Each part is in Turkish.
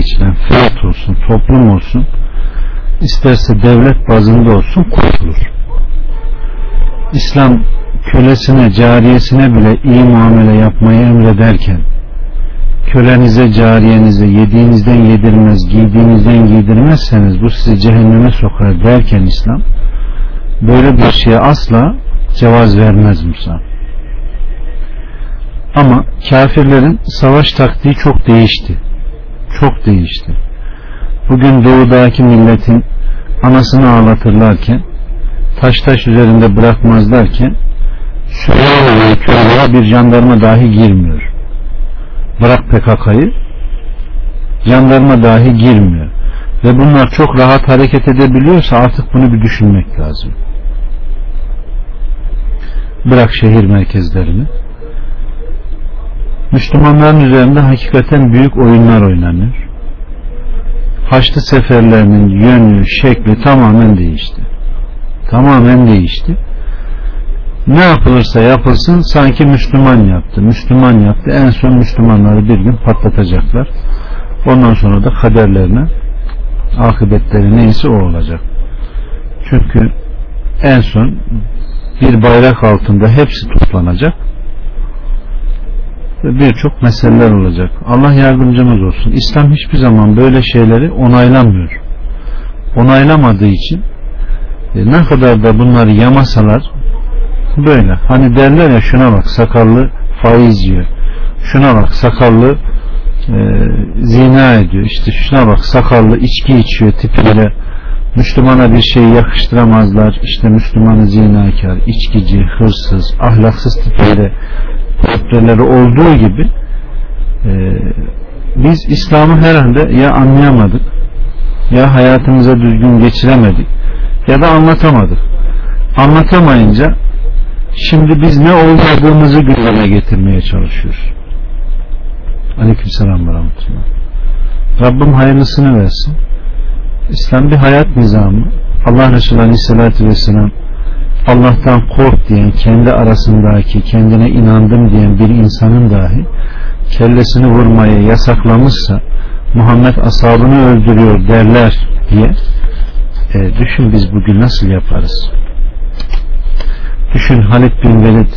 geçiren fert olsun, toplum olsun, isterse devlet bazında olsun kurtulur. İslam kölesine, cariyesine bile iyi muamele yapmayı emrederken kölenize, cariyenize yediğinizden yedirmez, giydiğinizden giydirmezseniz bu sizi cehenneme sokar derken İslam böyle bir şeye asla cevaz vermez Musa. Ama kafirlerin savaş taktiği çok değişti. Çok değişti. Bugün doğudaki milletin anasını ağlatırlarken taş taş üzerinde bırakmazlarken Suriye'ye köylere bir jandarma dahi girmiyor. Bırak PKK'yı jandarma dahi girmiyor. Ve bunlar çok rahat hareket edebiliyorsa artık bunu bir düşünmek lazım. Bırak şehir merkezlerini. Müslümanların üzerinde hakikaten büyük oyunlar oynanıyor. Haçlı seferlerinin yönü, şekli tamamen değişti. Tamamen değişti. Ne yapılırsa yapılsın sanki Müslüman yaptı. Müslüman yaptı. En son Müslümanları bir gün patlatacaklar. Ondan sonra da kaderlerine akıbetleri neyse o olacak. Çünkü en son bir bayrak altında hepsi toplanacak ve birçok meseleler olacak. Allah yardımcımız olsun. İslam hiçbir zaman böyle şeyleri onaylamıyor. Onaylamadığı için e, ne kadar da bunları yamasalar böyle. Hani derler ya şuna bak sakallı faiz yiyor. Şuna bak sakallı e, zina ediyor. İşte şuna bak sakallı içki içiyor tipiyle. Müslümana bir şey yakıştıramazlar. İşte Müslümanı zinakar, içkici, hırsız, ahlaksız tipiyle portreleri olduğu gibi e, biz İslam'ı herhalde ya anlayamadık ya hayatımıza düzgün geçiremedik ya da anlatamadık. Anlatamayınca şimdi biz ne olmadığımızı gündeme getirmeye çalışıyoruz. Aleykümselam ve rahmetullah. Rabbim hayırlısını versin. İslam bir hayat nizamı. Allah Resulü Aleyhisselatü Vesselam Allah'tan kork diyen kendi arasındaki kendine inandım diyen bir insanın dahi kellesini vurmayı yasaklamışsa Muhammed asabını öldürüyor derler diye e, düşün biz bugün nasıl yaparız? Düşün Halid bin Velid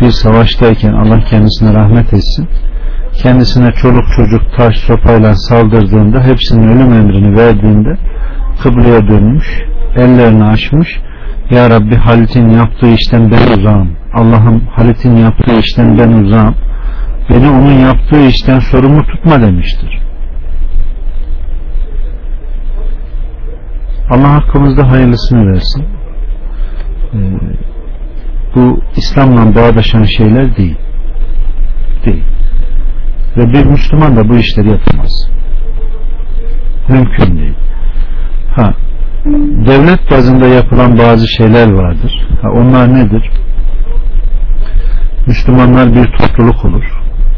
bir savaştayken Allah kendisine rahmet etsin. Kendisine çoluk çocuk taş sopayla saldırdığında hepsinin ölüm emrini verdiğinde kıbleye dönmüş ellerini açmış ya Rabbi Halit'in yaptığı işten ben uzağım. Allah'ım Halit'in yaptığı işten ben uzağım. Beni onun yaptığı işten sorumlu tutma demiştir. Allah hakkımızda hayırlısını versin. Ee, bu İslam'la bağdaşan şeyler değil. Değil. Ve bir Müslüman da bu işleri yapamaz. Mümkün değil. Ha, devlet bazında yapılan bazı şeyler vardır. Ha, onlar nedir? Müslümanlar bir topluluk olur.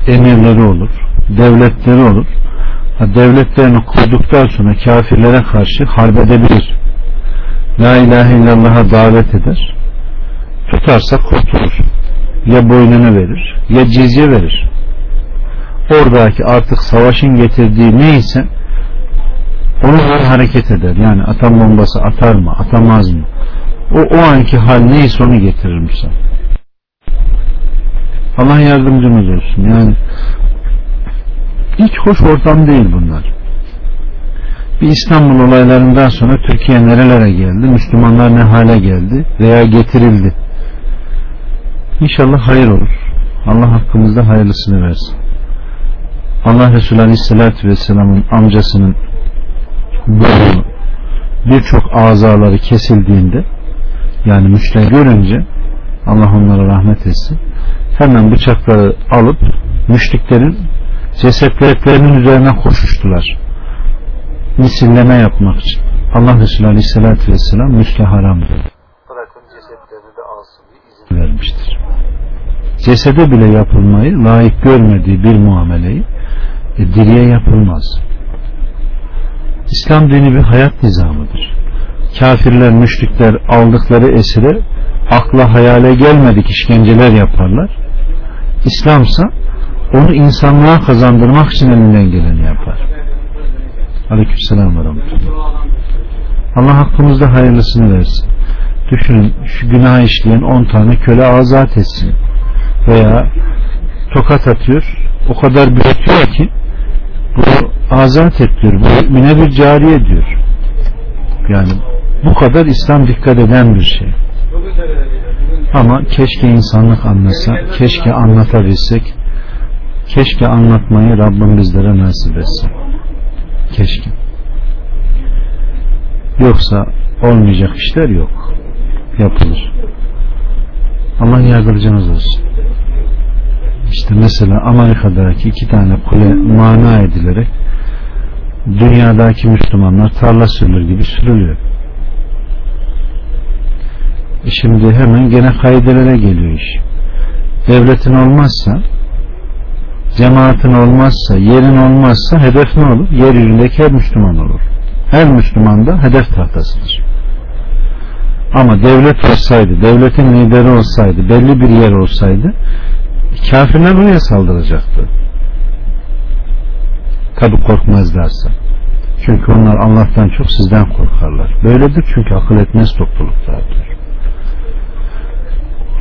Emirleri olur. Devletleri olur. Ha, devletlerini kurduktan sonra kafirlere karşı harp edebilir. La ilahe illallah'a davet eder. Tutarsa kurtulur. Ya boynunu verir ya cizye verir. Oradaki artık savaşın getirdiği neyse göre hareket eder. Yani atom bombası atar mı, atamaz mı? O, o anki hal neyse onu getirir misal. Allah yardımcımız olsun. Yani hiç hoş ortam değil bunlar. Bir İstanbul olaylarından sonra Türkiye nerelere geldi? Müslümanlar ne hale geldi? Veya getirildi? İnşallah hayır olur. Allah hakkımızda hayırlısını versin. Allah Resulü Aleyhisselatü Vesselam'ın amcasının birçok azaları kesildiğinde yani müşteri görünce Allah onlara rahmet etsin hemen bıçakları alıp müşriklerin cesetlerinin üzerine koşuştular. Misilleme yapmak için. Allah Resulü Aleyhisselatü Vesselam müsle haramdır bırakın cesetlerini de alsın diye izin vermiştir. Cesede bile yapılmayı layık görmediği bir muameleyi e, diriye yapılmaz İslam dini bir hayat nizamıdır. Kafirler, müşrikler aldıkları esire akla hayale gelmedik işkenceler yaparlar. İslamsa onu insanlığa kazandırmak için elinden geleni yapar. Aleykümselam ve rahmetullah. Allah hakkımızda hayırlısını versin. Düşünün şu günah işleyen 10 tane köle azat etsin. Veya tokat atıyor. O kadar büyütüyor ki bu azat et diyor. Mümine bir cariye diyor. Yani bu kadar İslam dikkat eden bir şey. Ama keşke insanlık anlasa, keşke anlatabilsek, keşke anlatmayı Rabbim bizlere nasip etsin. Keşke. Yoksa olmayacak işler yok. Yapılır. Allah yardımcınız olsun. İşte mesela Amerika'daki iki tane kule mana edilerek dünyadaki Müslümanlar tarla sürülür gibi sürülüyor. E şimdi hemen gene kaidelere geliyor iş. Devletin olmazsa cemaatin olmazsa, yerin olmazsa hedef ne olur? Yeryüzündeki her Müslüman olur. Her Müslüman da hedef tahtasıdır. Ama devlet olsaydı, devletin lideri olsaydı, belli bir yer olsaydı kafirler oraya saldıracaktı. Tabi korkmazlarsa. Çünkü onlar Allah'tan çok sizden korkarlar. Böyledir çünkü akıl etmez topluluklardır.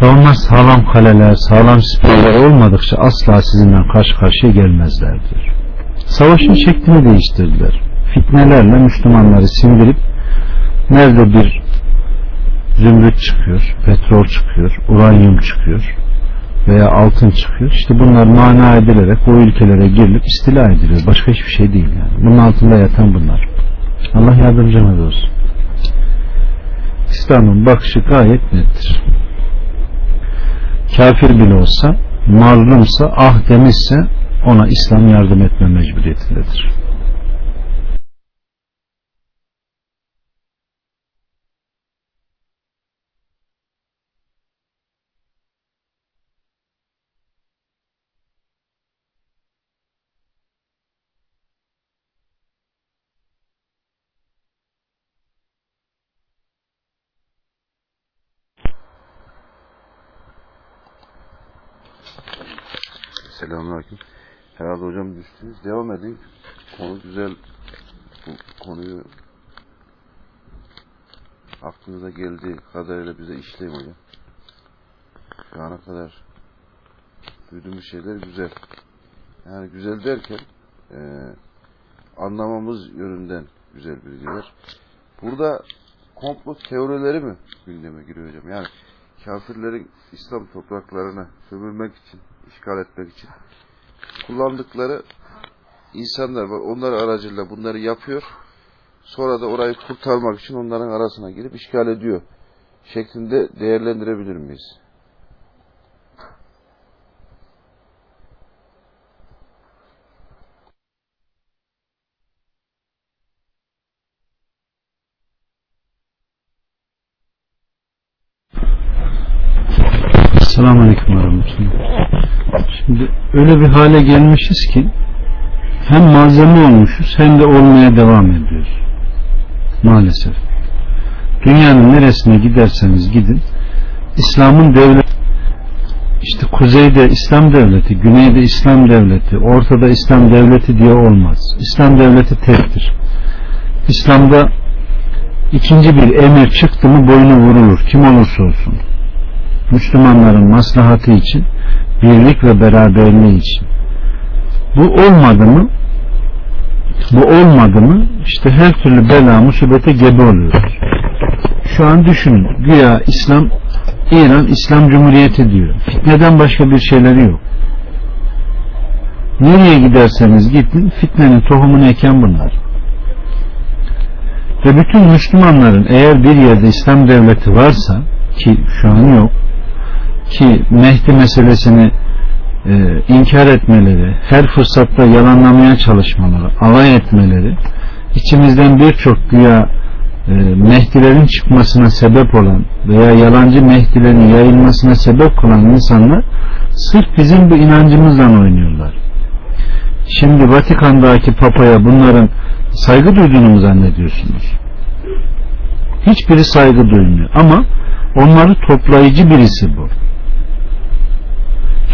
Ve onlar sağlam kaleler, sağlam siperler olmadıkça asla sizinle karşı karşıya gelmezlerdir. Savaşın şeklini değiştirdiler. Fitnelerle Müslümanları sindirip nerede bir zümrüt çıkıyor, petrol çıkıyor, uranyum çıkıyor veya altın çıkıyor. İşte bunlar mana edilerek o ülkelere girilip istila ediliyor. Başka hiçbir şey değil yani. Bunun altında yatan bunlar. Allah yardımcımız olsun. İslam'ın bakışı gayet nettir kafir bile olsa mazlumsa ah demişse ona İslam yardım etme mecburiyetindedir. Düştünüz. Devam edin. Konu güzel. Bu konuyu aklınıza geldiği kadarıyla bize işleyin hocam. Şu ana kadar duyduğumuz şeyler güzel. Yani güzel derken e, anlamamız yönünden güzel bilgiler. Burada komplo teorileri mi gündeme giriyor hocam? Yani kafirlerin İslam topraklarına sömürmek için işgal etmek için kullandıkları insanlar var. Onlar aracılığıyla bunları yapıyor. Sonra da orayı kurtarmak için onların arasına girip işgal ediyor. Şeklinde değerlendirebilir miyiz? Selamun Aleyküm Şimdi öyle bir hale gelmişiz ki hem malzeme olmuşuz hem de olmaya devam ediyoruz. Maalesef. Dünyanın neresine giderseniz gidin İslam'ın devleti işte kuzeyde İslam devleti, güneyde İslam devleti, ortada İslam devleti diye olmaz. İslam devleti tektir. İslam'da ikinci bir emir çıktı mı boynu vurulur. Kim olursa olsun. Müslümanların maslahatı için birlik ve beraberliği için bu olmadı mı bu olmadı mı işte her türlü bela musibete gebe oluyoruz şu an düşünün güya İslam İran İslam Cumhuriyeti diyor. Fitneden başka bir şeyleri yok. Nereye giderseniz gidin fitnenin tohumunu eken bunlar? Ve bütün Müslümanların eğer bir yerde İslam devleti varsa ki şu an yok ki Mehdi meselesini e, inkar etmeleri, her fırsatta yalanlamaya çalışmaları, alay etmeleri, içimizden birçok güya e, Mehdilerin çıkmasına sebep olan veya yalancı Mehdilerin yayılmasına sebep olan insanlar sırf bizim bu inancımızla oynuyorlar. Şimdi Vatikan'daki papaya bunların saygı duyduğunu mu zannediyorsunuz? Hiçbiri saygı duymuyor ama onları toplayıcı birisi bu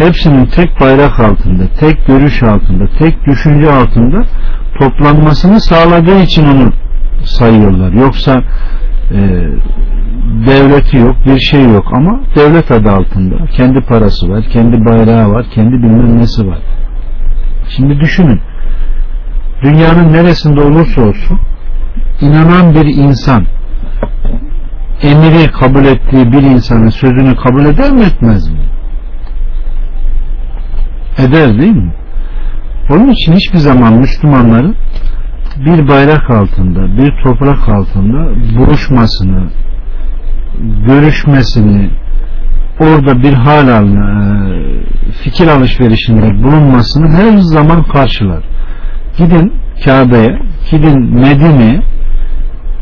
hepsinin tek bayrak altında, tek görüş altında, tek düşünce altında toplanmasını sağladığı için onu sayıyorlar. Yoksa e, devleti yok, bir şey yok ama devlet adı altında. Kendi parası var, kendi bayrağı var, kendi bilmem nesi var. Şimdi düşünün. Dünyanın neresinde olursa olsun inanan bir insan emiri kabul ettiği bir insanın sözünü kabul eder mi etmez mi? Eder değil mi? Onun için hiçbir zaman Müslümanların bir bayrak altında, bir toprak altında buluşmasını, görüşmesini, orada bir hal alma, fikir alışverişinde bulunmasını her zaman karşılar. Gidin Kabe'ye, gidin Medine'ye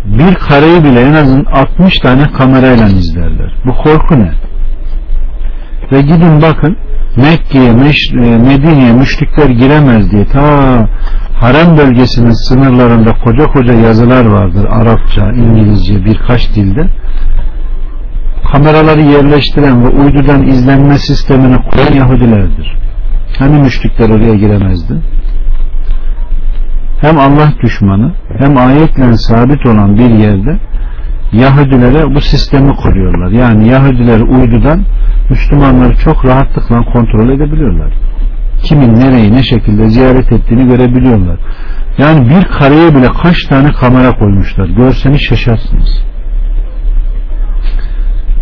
bir kareyi bile en azından 60 tane kamerayla izlerler. Bu korku ne? Ve gidin bakın Mekke'ye, Medine'ye müşrikler giremez diye ta harem bölgesinin sınırlarında koca koca yazılar vardır. Arapça, İngilizce birkaç dilde. Kameraları yerleştiren ve uydudan izlenme sistemini kuran Yahudilerdir. Hani müşrikler oraya giremezdi? Hem Allah düşmanı hem ayetle sabit olan bir yerde Yahudilere bu sistemi kuruyorlar. Yani Yahudiler uydudan Müslümanları çok rahatlıkla kontrol edebiliyorlar. Kimin nereyi ne şekilde ziyaret ettiğini görebiliyorlar. Yani bir kareye bile kaç tane kamera koymuşlar. Görseniz şaşarsınız.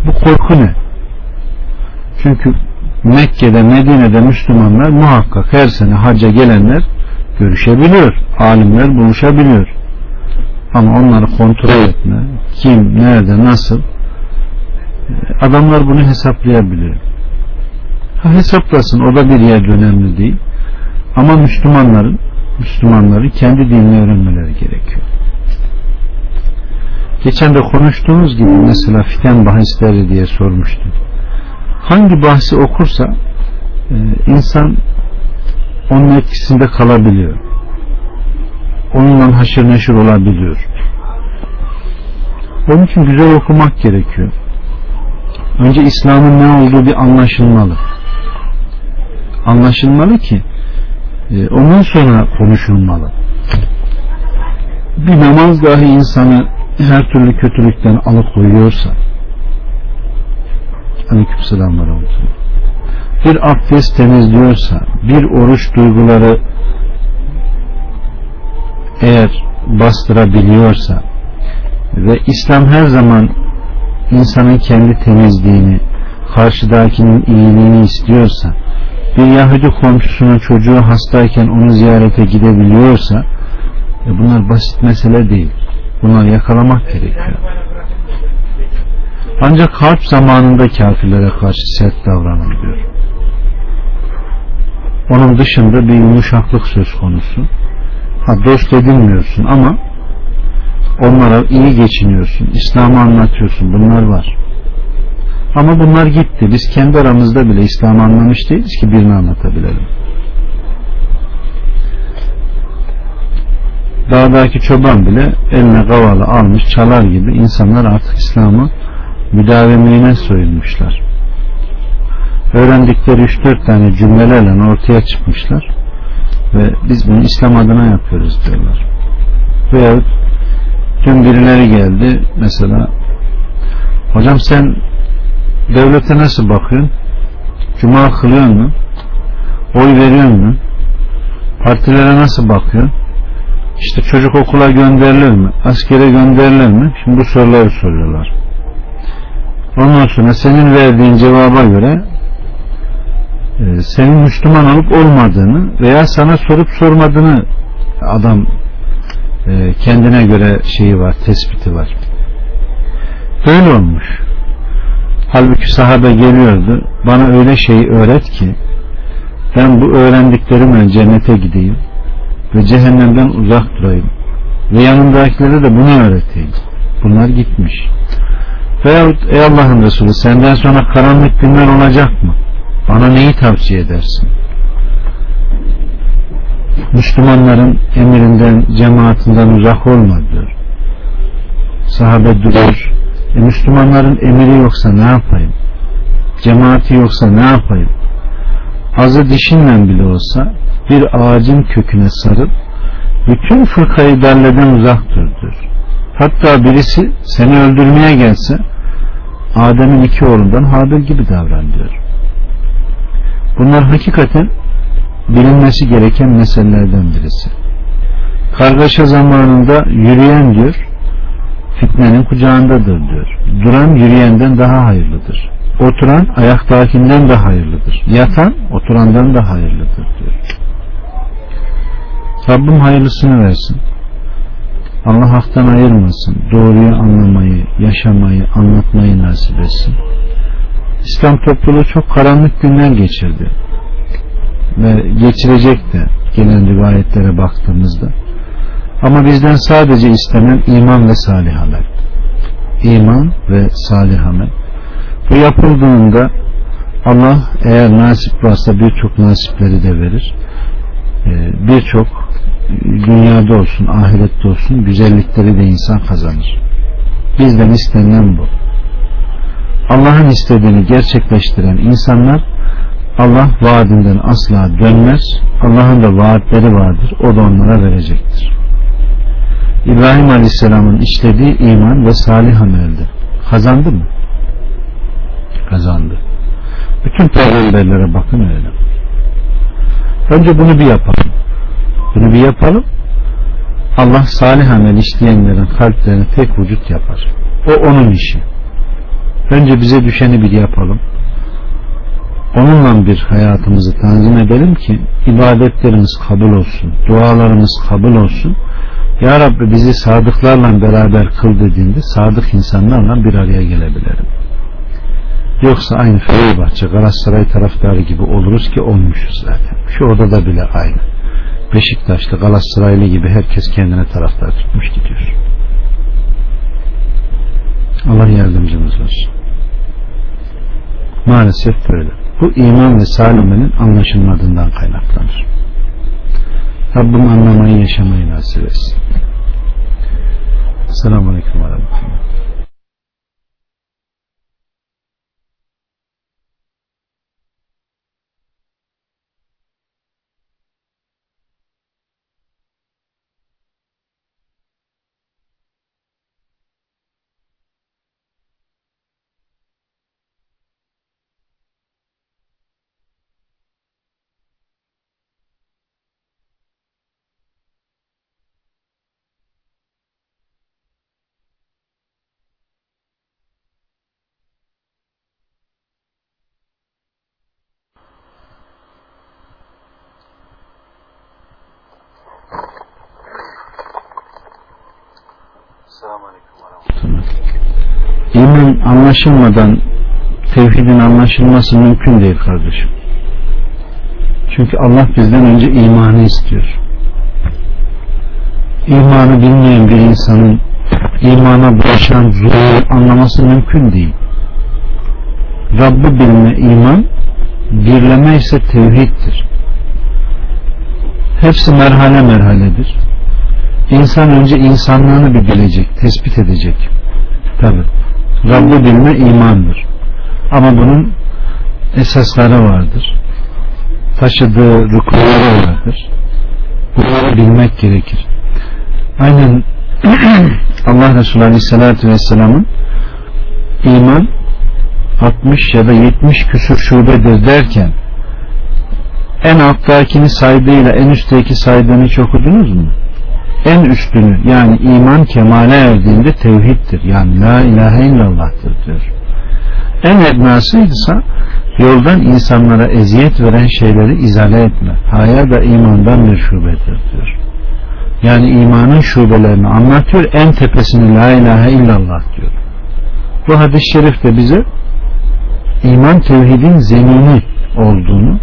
Bu korku ne? Çünkü Mekke'de, Medine'de Müslümanlar muhakkak her sene hacca gelenler görüşebiliyor. Alimler buluşabiliyor. Ama onları kontrol etme, kim, nerede, nasıl adamlar bunu hesaplayabiliyor. Ha, hesaplasın o da bir yer önemli değil. Ama Müslümanların Müslümanların kendi dinini öğrenmeleri gerekiyor. Geçen de konuştuğumuz gibi mesela fiten bahisleri diye sormuştum. Hangi bahsi okursa e, insan onun etkisinde kalabiliyor. Onunla haşır neşir olabiliyor. Onun için güzel okumak gerekiyor. Önce İslam'ın ne olduğu bir anlaşılmalı. Anlaşılmalı ki e, ondan sonra konuşulmalı. Bir namaz dahi insanı her türlü kötülükten alıkoyuyorsa Aleykümselam ve bir abdest temizliyorsa bir oruç duyguları eğer bastırabiliyorsa ve İslam her zaman insanın kendi temizliğini karşıdakinin iyiliğini istiyorsa bir Yahudi komşusunun çocuğu hastayken onu ziyarete gidebiliyorsa e bunlar basit mesele değil. Bunları yakalamak gerekiyor. Ancak harp zamanında kafirlere karşı sert davranılıyor. Onun dışında bir yumuşaklık söz konusu. Ha dost edinmiyorsun ama onlara iyi geçiniyorsun. İslam'ı anlatıyorsun. Bunlar var. Ama bunlar gitti. Biz kendi aramızda bile İslam'ı anlamış değiliz ki birini anlatabilelim. Dağdaki çoban bile eline kavalı almış çalar gibi insanlar artık İslam'ı müdavimliğine soyulmuşlar. Öğrendikleri 3-4 tane cümlelerle ortaya çıkmışlar ve biz bunu İslam adına yapıyoruz diyorlar. Veyahut dün birileri geldi mesela hocam sen devlete nasıl bakıyorsun? Cuma kılıyor mu? Oy veriyor mu? Partilere nasıl bakıyorsun? İşte çocuk okula gönderilir mi? Askere gönderilir mi? Şimdi bu soruları soruyorlar. Ondan sonra senin verdiğin cevaba göre senin Müslüman olup olmadığını veya sana sorup sormadığını adam e, kendine göre şeyi var, tespiti var. Böyle olmuş. Halbuki sahabe geliyordu. Bana öyle şeyi öğret ki ben bu öğrendiklerimle cennete gideyim ve cehennemden uzak durayım. Ve yanımdakilere de bunu öğreteyim. Bunlar gitmiş. Veyahut ey Allah'ın Resulü senden sonra karanlık günler olacak mı? Bana neyi tavsiye edersin? Müslümanların emirinden, cemaatinden uzak olma diyor. Sahabe durur. E, Müslümanların emiri yoksa ne yapayım? Cemaati yoksa ne yapayım? azı dişinle bile olsa bir ağacın köküne sarıp bütün fırkayı derleden uzak dur diyor. Hatta birisi seni öldürmeye gelse Adem'in iki oğlundan Habil gibi davran diyor. Bunlar hakikaten bilinmesi gereken meselelerden birisi. Kargaşa zamanında yürüyen diyor fitnenin kucağındadır diyor. Duran yürüyenden daha hayırlıdır. Oturan ayaktakinden de hayırlıdır. Yatan oturandan da hayırlıdır diyor. Rabbim hayırlısını versin. Allah haktan ayırmasın. Doğruyu anlamayı, yaşamayı, anlatmayı nasip etsin. İslam topluluğu çok karanlık günler geçirdi. Ve geçirecek de gelen rivayetlere baktığımızda. Ama bizden sadece istenen iman ve salih amel. İman ve salih amel. Bu yapıldığında Allah eğer nasip varsa birçok nasipleri de verir. Ee, birçok dünyada olsun, ahirette olsun güzellikleri de insan kazanır. Bizden istenilen bu. Allah'ın istediğini gerçekleştiren insanlar Allah vaadinden asla dönmez. Allah'ın da vaatleri vardır. O da onlara verecektir. İbrahim Aleyhisselam'ın işlediği iman ve salih ameldi. Kazandı mı? Kazandı. Bütün peygamberlere bakın öyle. Önce bunu bir yapalım. Bunu bir yapalım. Allah salih amel işleyenlerin kalplerini tek vücut yapar. O onun işi. Önce bize düşeni bir yapalım. Onunla bir hayatımızı tanzim edelim ki ibadetlerimiz kabul olsun, dualarımız kabul olsun. Ya Rabbi bizi sadıklarla beraber kıl dediğinde sadık insanlarla bir araya gelebilirim. Yoksa aynı Fenerbahçe Galatasaray taraftarı gibi oluruz ki olmuşuz zaten. Şu odada bile aynı. Beşiktaşlı Galatasaraylı gibi herkes kendine taraftar tutmuş gidiyor. Allah yardımcımız olsun. Maalesef böyle. Bu iman ve salimenin anlaşılmadığından kaynaklanır. Rabbim anlamayı yaşamayı nasip etsin. Selamun Aleyküm ve Rahmetullah. İman anlaşılmadan tevhidin anlaşılması mümkün değil kardeşim. Çünkü Allah bizden önce imanı istiyor. İmanı bilmeyen bir insanın imana bulaşan zulmü anlaması mümkün değil. Rabb'i bilme iman, birleme ise tevhiddir. Hepsi merhale merhaledir. İnsan önce insanlığını bir bilecek, tespit edecek. Tabi. Rabb'i bilme imandır. Ama bunun esasları vardır. Taşıdığı rükuları vardır. Bunları bilmek gerekir. Aynen Allah Resulü Aleyhisselatü Vesselam'ın iman 60 ya da 70 küsur şubedir derken en alttakini saydığıyla en üstteki saydığını hiç okudunuz mu? En üstünü yani iman kemale erdiğinde tevhiddir. Yani la ilahe illallah'tır diyor. En ednasıysa yoldan insanlara eziyet veren şeyleri izale etme. Haya da imandan bir şubedir diyor. Yani imanın şubelerini anlatıyor. En tepesini la ilahe illallah diyor. Bu hadis-i şerif de bize iman tevhidin zemini olduğunu,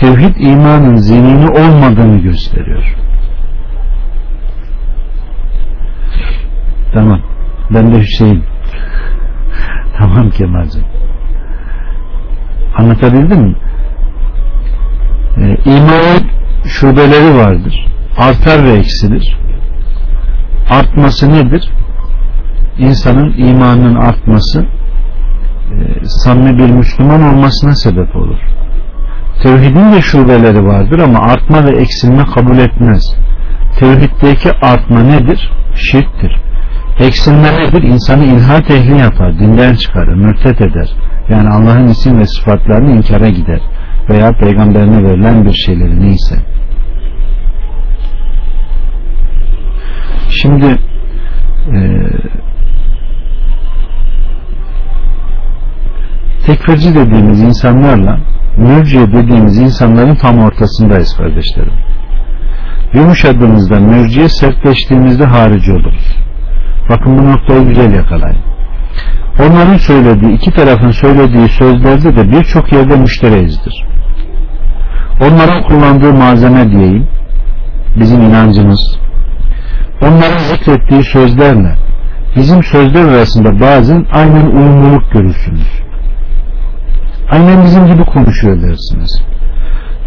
tevhid imanın zemini olmadığını gösteriyor. Tamam. Ben de Hüseyin. tamam Kemal'cim. Anlatabildim mi? Ee, imanın şubeleri vardır. Artar ve eksilir. Artması nedir? İnsanın imanının artması e, samimi bir Müslüman olmasına sebep olur. Tevhidin de şubeleri vardır ama artma ve eksilme kabul etmez. Tevhiddeki artma nedir? Şirktir. Eksilme nedir? İnsanı ilhat ehli yapar, dinden çıkarır, mürtet eder. Yani Allah'ın isim ve sıfatlarını inkara gider. Veya peygamberine verilen bir şeyleri neyse. Şimdi e, tekfirci dediğimiz insanlarla mürciye dediğimiz insanların tam ortasındayız kardeşlerim. Yumuşadığımızda mürciye sertleştiğimizde harici oluruz. Bakın bu noktayı güzel yakalayın. Onların söylediği, iki tarafın söylediği sözlerde de birçok yerde müştereyizdir. Onların kullandığı malzeme diyeyim, bizim inancımız, onların zikrettiği sözlerle bizim sözler arasında bazen aynen uyumluluk görürsünüz. Aynen bizim gibi konuşuyor dersiniz.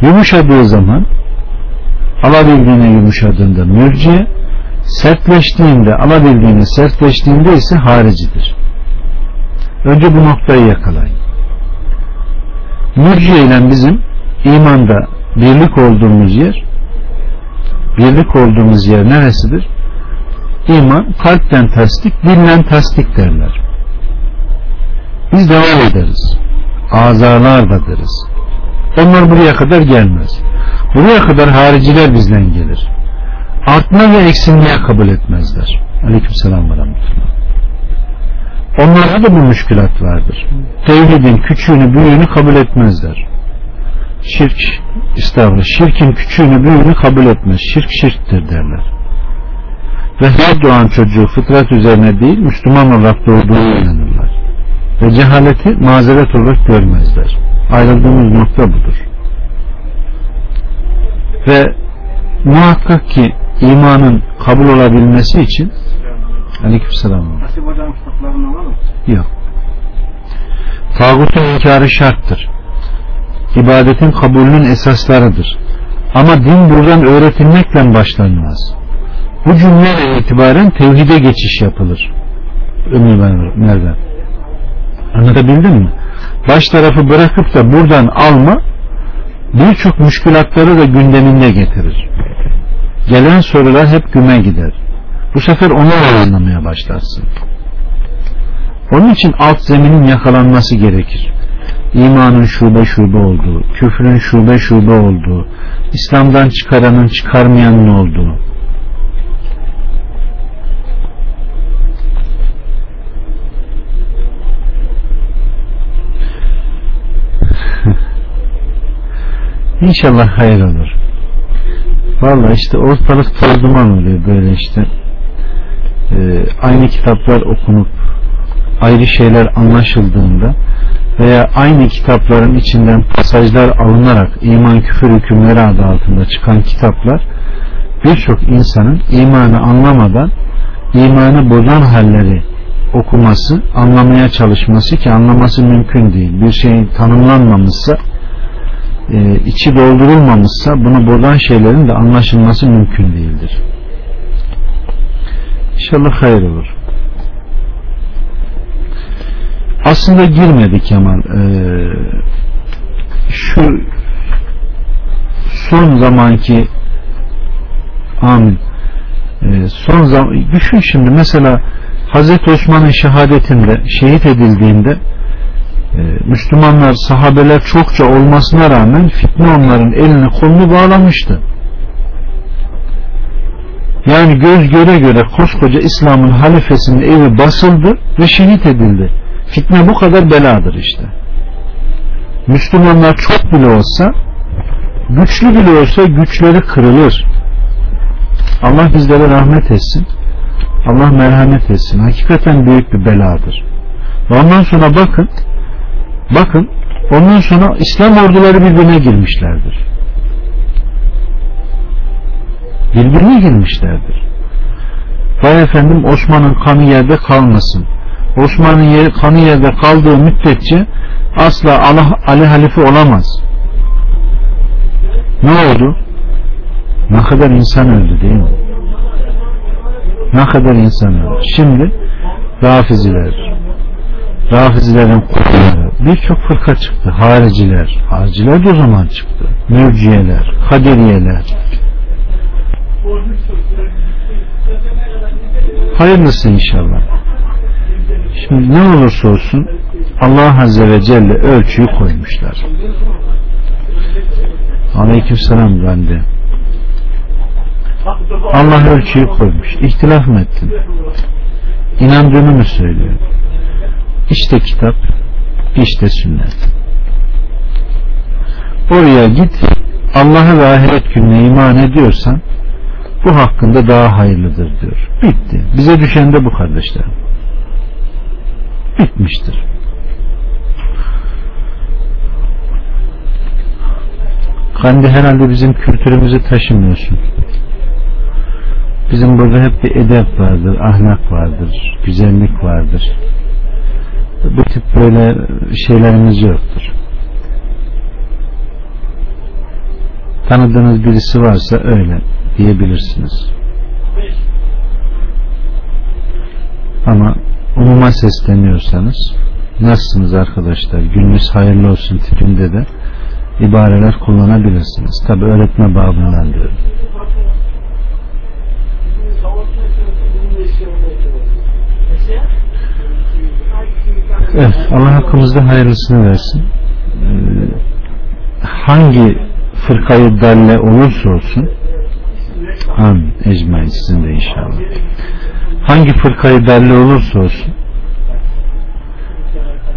Yumuşadığı zaman alabildiğine yumuşadığında mürciye sertleştiğinde alabildiğine sertleştiğinde ise haricidir. Önce bu noktayı yakalayın. Mürciye ile bizim imanda birlik olduğumuz yer birlik olduğumuz yer neresidir? İman kalpten tasdik, dillen tasdik derler. Biz devam ederiz. Azalar da deriz. Onlar buraya kadar gelmez. Buraya kadar hariciler bizden gelir. Artma ve eksilmeye kabul etmezler. Aleyküm selam ve rahmetullah. Onlarda da bu müşkülat vardır. Tevhidin küçüğünü büyüğünü kabul etmezler. Şirk, estağfurullah, şirkin küçüğünü büyüğünü kabul etmez. Şirk şirktir derler. Ve her doğan çocuğu fıtrat üzerine değil Müslüman olarak doğduğuna inanırlar. Ve cehaleti mazeret olarak görmezler. Ayrıldığımız nokta budur. Ve muhakkak ki imanın kabul olabilmesi için Aleykümselam. Nasip hocam kitaplarında var mı? Yok. Tağutun inkarı şarttır. İbadetin kabulünün esaslarıdır. Ama din buradan öğretilmekle başlanmaz. Bu cümleyle itibaren tevhide geçiş yapılır. Ömür Merve. Anlatabildim mi? Baş tarafı bırakıp da buradan alma birçok müşkülatları da gündeminde getirir. Gelen sorular hep güme gider. Bu sefer onu anlamaya başlarsın. Onun için alt zeminin yakalanması gerekir. İmanın şube şube olduğu, küfrün şube şube olduğu, İslam'dan çıkaranın çıkarmayanın olduğu. İnşallah hayır olur. Valla işte ortalık toz duman oluyor böyle işte e, aynı kitaplar okunup ayrı şeyler anlaşıldığında veya aynı kitapların içinden pasajlar alınarak iman küfür hükümleri adı altında çıkan kitaplar birçok insanın imanı anlamadan imanı bozan halleri okuması, anlamaya çalışması ki anlaması mümkün değil. Bir şeyin tanımlanmamışsa e, içi doldurulmamışsa bunu bozan şeylerin de anlaşılması mümkün değildir. İnşallah hayır olur. Aslında girmedi Kemal. Ee, şu son zamanki amin ee, son zaman düşün şimdi mesela Hazreti Osman'ın şehadetinde şehit edildiğinde e, Müslümanlar sahabeler çokça olmasına rağmen fitne onların elini kolunu bağlamıştı. Yani göz göre göre koskoca İslam'ın halifesinin evi basıldı ve şehit edildi. Fitne bu kadar beladır işte. Müslümanlar çok bile olsa güçlü bile olsa güçleri kırılır. Allah bizlere rahmet etsin. Allah merhamet etsin. Hakikaten büyük bir beladır. Ondan sonra bakın bakın ondan sonra İslam orduları birbirine girmişlerdir birbirine girmişlerdir. Vay efendim Osman'ın kanı yerde kalmasın. Osman'ın yeri, kanı yerde kaldığı müddetçe asla Allah, Ali halife olamaz. Ne oldu? Ne kadar insan öldü değil mi? Ne kadar insan öldü. Şimdi Rafiziler, Rafizilerin kurulları, birçok fırka çıktı. Hariciler. Hariciler de o zaman çıktı. Mürciyeler, Kadiriyeler. Hayırlısı inşallah. Şimdi ne olursa olsun Allah Azze ve Celle ölçüyü koymuşlar. Aleyküm selam bende. Allah ölçüyü koymuş. İhtilaf mı ettin? İnandığını mı söylüyor? İşte kitap, işte sünnet. Oraya git, Allah'a ve ahiret gününe iman ediyorsan bu hakkında daha hayırlıdır diyor. Bitti. Bize düşen de bu kardeşler. Bitmiştir. Kandi herhalde bizim kültürümüzü taşımıyorsun. Bizim burada hep bir edep vardır, ahlak vardır, güzellik vardır. Bu tip böyle şeylerimiz yoktur. Tanıdığınız birisi varsa öyle diyebilirsiniz. Ama umuma sesleniyorsanız nasılsınız arkadaşlar gününüz hayırlı olsun tipinde de ibareler kullanabilirsiniz. Tabi öğretme babından diyorum. Evet, Allah hakkımızda hayırlısını versin. Ee, hangi fırkayı dalle olursa olsun amin. Ecmain sizin de inşallah. Hangi fırkayı dalle olursa olsun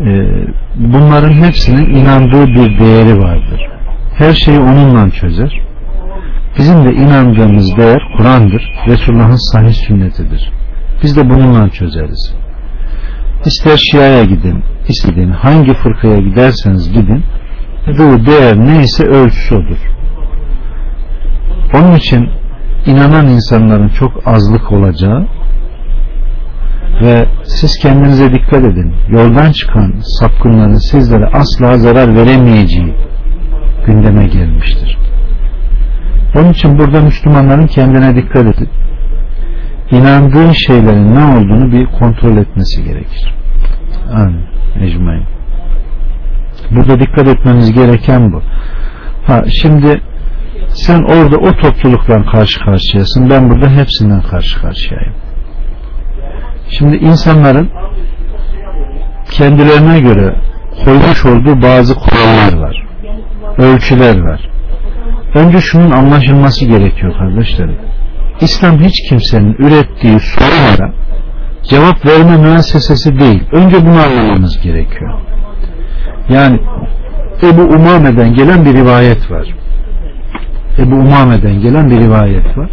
e, bunların hepsinin inandığı bir değeri vardır. Her şeyi onunla çözer. Bizim de inandığımız değer Kur'an'dır. Resulullah'ın sahih sünnetidir. Biz de bununla çözeriz ister Şia'ya gidin istediğin hangi fırkaya giderseniz gidin bu değer neyse ölçüsü odur onun için inanan insanların çok azlık olacağı ve siz kendinize dikkat edin. Yoldan çıkan sapkınların sizlere asla zarar veremeyeceği gündeme gelmiştir. Onun için burada Müslümanların kendine dikkat edip inandığı şeylerin ne olduğunu bir kontrol etmesi gerekir. Amin. Ecmain. Burada dikkat etmemiz gereken bu. Ha, şimdi sen orada o toplulukla karşı karşıyasın. Ben burada hepsinden karşı karşıyayım. Şimdi insanların kendilerine göre koymuş olduğu bazı kurallar var. Ölçüler var. Önce şunun anlaşılması gerekiyor kardeşlerim. İslam hiç kimsenin ürettiği sorulara cevap verme müessesesi değil. Önce bunu anlamamız gerekiyor. Yani Ebu Umame'den gelen bir rivayet var. Ebu Umame'den gelen bir rivayet var.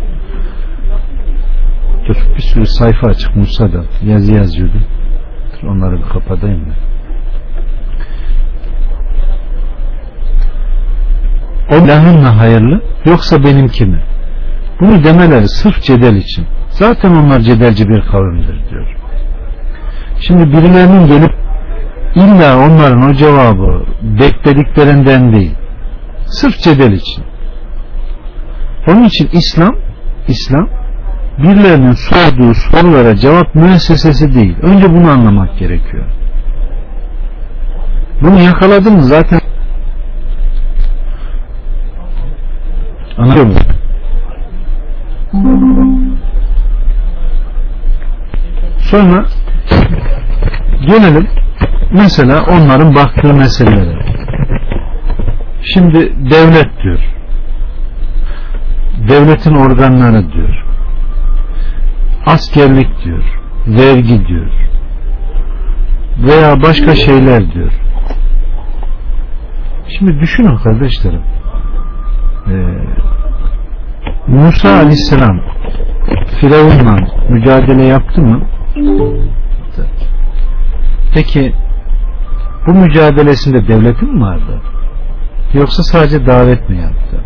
Dur bir sürü sayfa açık Musa'da yazı yazıyordu. Onları bir kapatayım mı? O mı hayırlı yoksa benimki mi? Bunu demeleri sırf cedel için. Zaten onlar cedelci bir kavimdir diyor. Şimdi birilerinin gelip illa onların o cevabı beklediklerinden değil. Sırf cedel için. Onun için İslam İslam birilerinin sorduğu sorulara cevap müessesesi değil. Önce bunu anlamak gerekiyor. Bunu yakaladın mı zaten anlıyor musun? Sonra gelelim mesela onların baktığı meselelere. Şimdi devlet diyor devletin organları diyor. Askerlik diyor. Vergi diyor. Veya başka şeyler diyor. Şimdi düşünün kardeşlerim. Ee, Musa Aleyhisselam Firavun'la mücadele yaptı mı? Peki bu mücadelesinde devletin mi vardı? Yoksa sadece davet mi yaptı?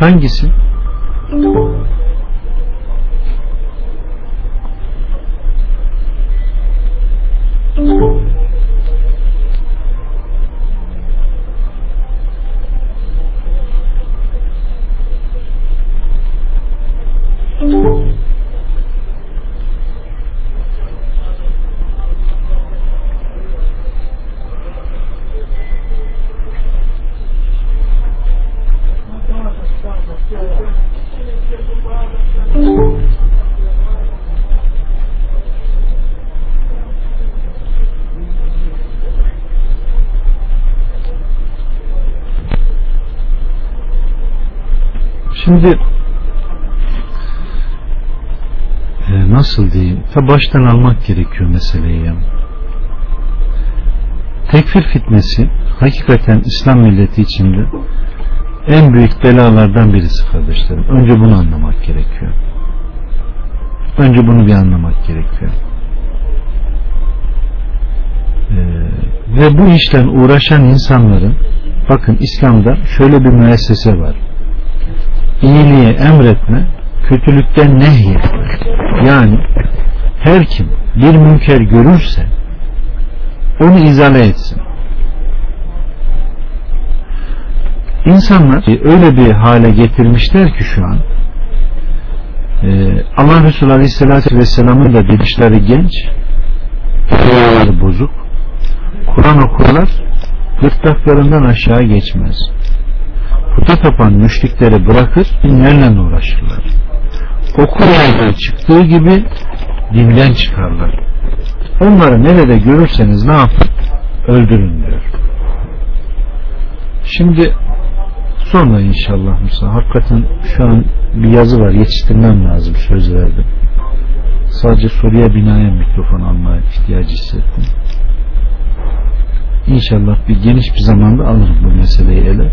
Hangisi? Şimdi e, nasıl diyeyim ta baştan almak gerekiyor meseleyi ya. Tekfir fitnesi hakikaten İslam milleti içinde en büyük belalardan birisi kardeşlerim. Önce bunu anlamak gerekiyor. Önce bunu bir anlamak gerekiyor. Ee, ve bu işten uğraşan insanların bakın İslam'da şöyle bir müessese var. İyiliğe emretme, kötülükten nehyetme. Yani her kim bir münker görürse onu izale etsin. İnsanlar öyle bir hale getirmişler ki şu an e, Allah Resulü Aleyhisselatü Vesselam'ın da dedişleri genç bozuk Kur'an okurlar gırtlaklarından aşağı geçmez. Puta tapan müşrikleri bırakır dinlerle uğraşırlar. Okur yerden çıktığı gibi dinden çıkarlar. Onları nerede görürseniz ne yapın? Öldürün diyor. Şimdi sonra inşallah Musa hakikaten şu an bir yazı var yetiştirmem lazım söz verdim. Sadece soruya binaen mikrofon almaya ihtiyacı hissettim. İnşallah bir geniş bir zamanda alırım bu meseleyi ele.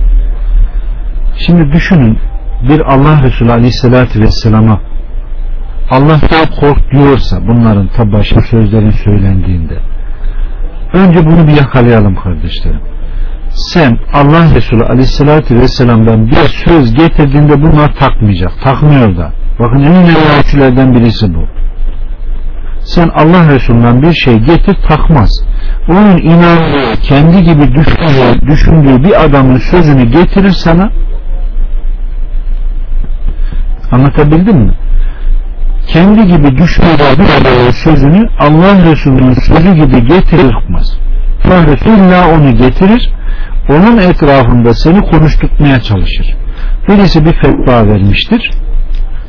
Şimdi düşünün bir Allah Resulü Aleyhisselatü Vesselam'a Allah'tan kork diyorsa bunların tabi sözlerin söylendiğinde önce bunu bir yakalayalım kardeşlerim. Sen Allah Resulü Aleyhisselatü Vesselam'dan bir söz getirdiğinde bunlar takmayacak. Takmıyor da. Bakın en önemli birisi bu. Sen Allah Resulü'nden bir şey getir takmaz. Onun inandığı, kendi gibi düşündüğü, düşündüğü bir adamın sözünü getirir sana anlatabildim mi? kendi gibi düşmeden bir adamın sözünü Allah Resulü'nün sözü gibi getirir tutmaz. Allah Resulü illa onu getirir onun etrafında seni konuşturmaya çalışır. Birisi bir fetva vermiştir.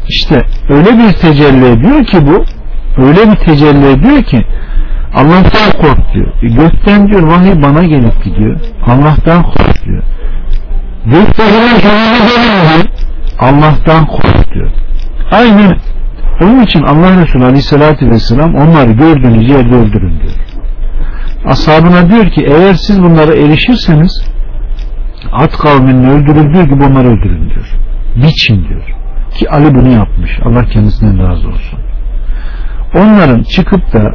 İşte öyle bir tecelli ediyor ki bu öyle bir tecelli ediyor ki Allah'tan kork diyor. E gökten diyor vahiy bana gelip gidiyor. Allah'tan kork diyor. Gökten diyor. Allah'tan kork diyor. Aynen onun için Allah Resulü Aleyhisselatü Vesselam onları gördüğünüz yerde öldürün diyor. Ashabına diyor ki eğer siz bunlara erişirseniz at kavminin öldürüldüğü gibi onları öldürün diyor. Biçin diyor. Ki Ali bunu yapmış. Allah kendisinden razı olsun. Onların çıkıp da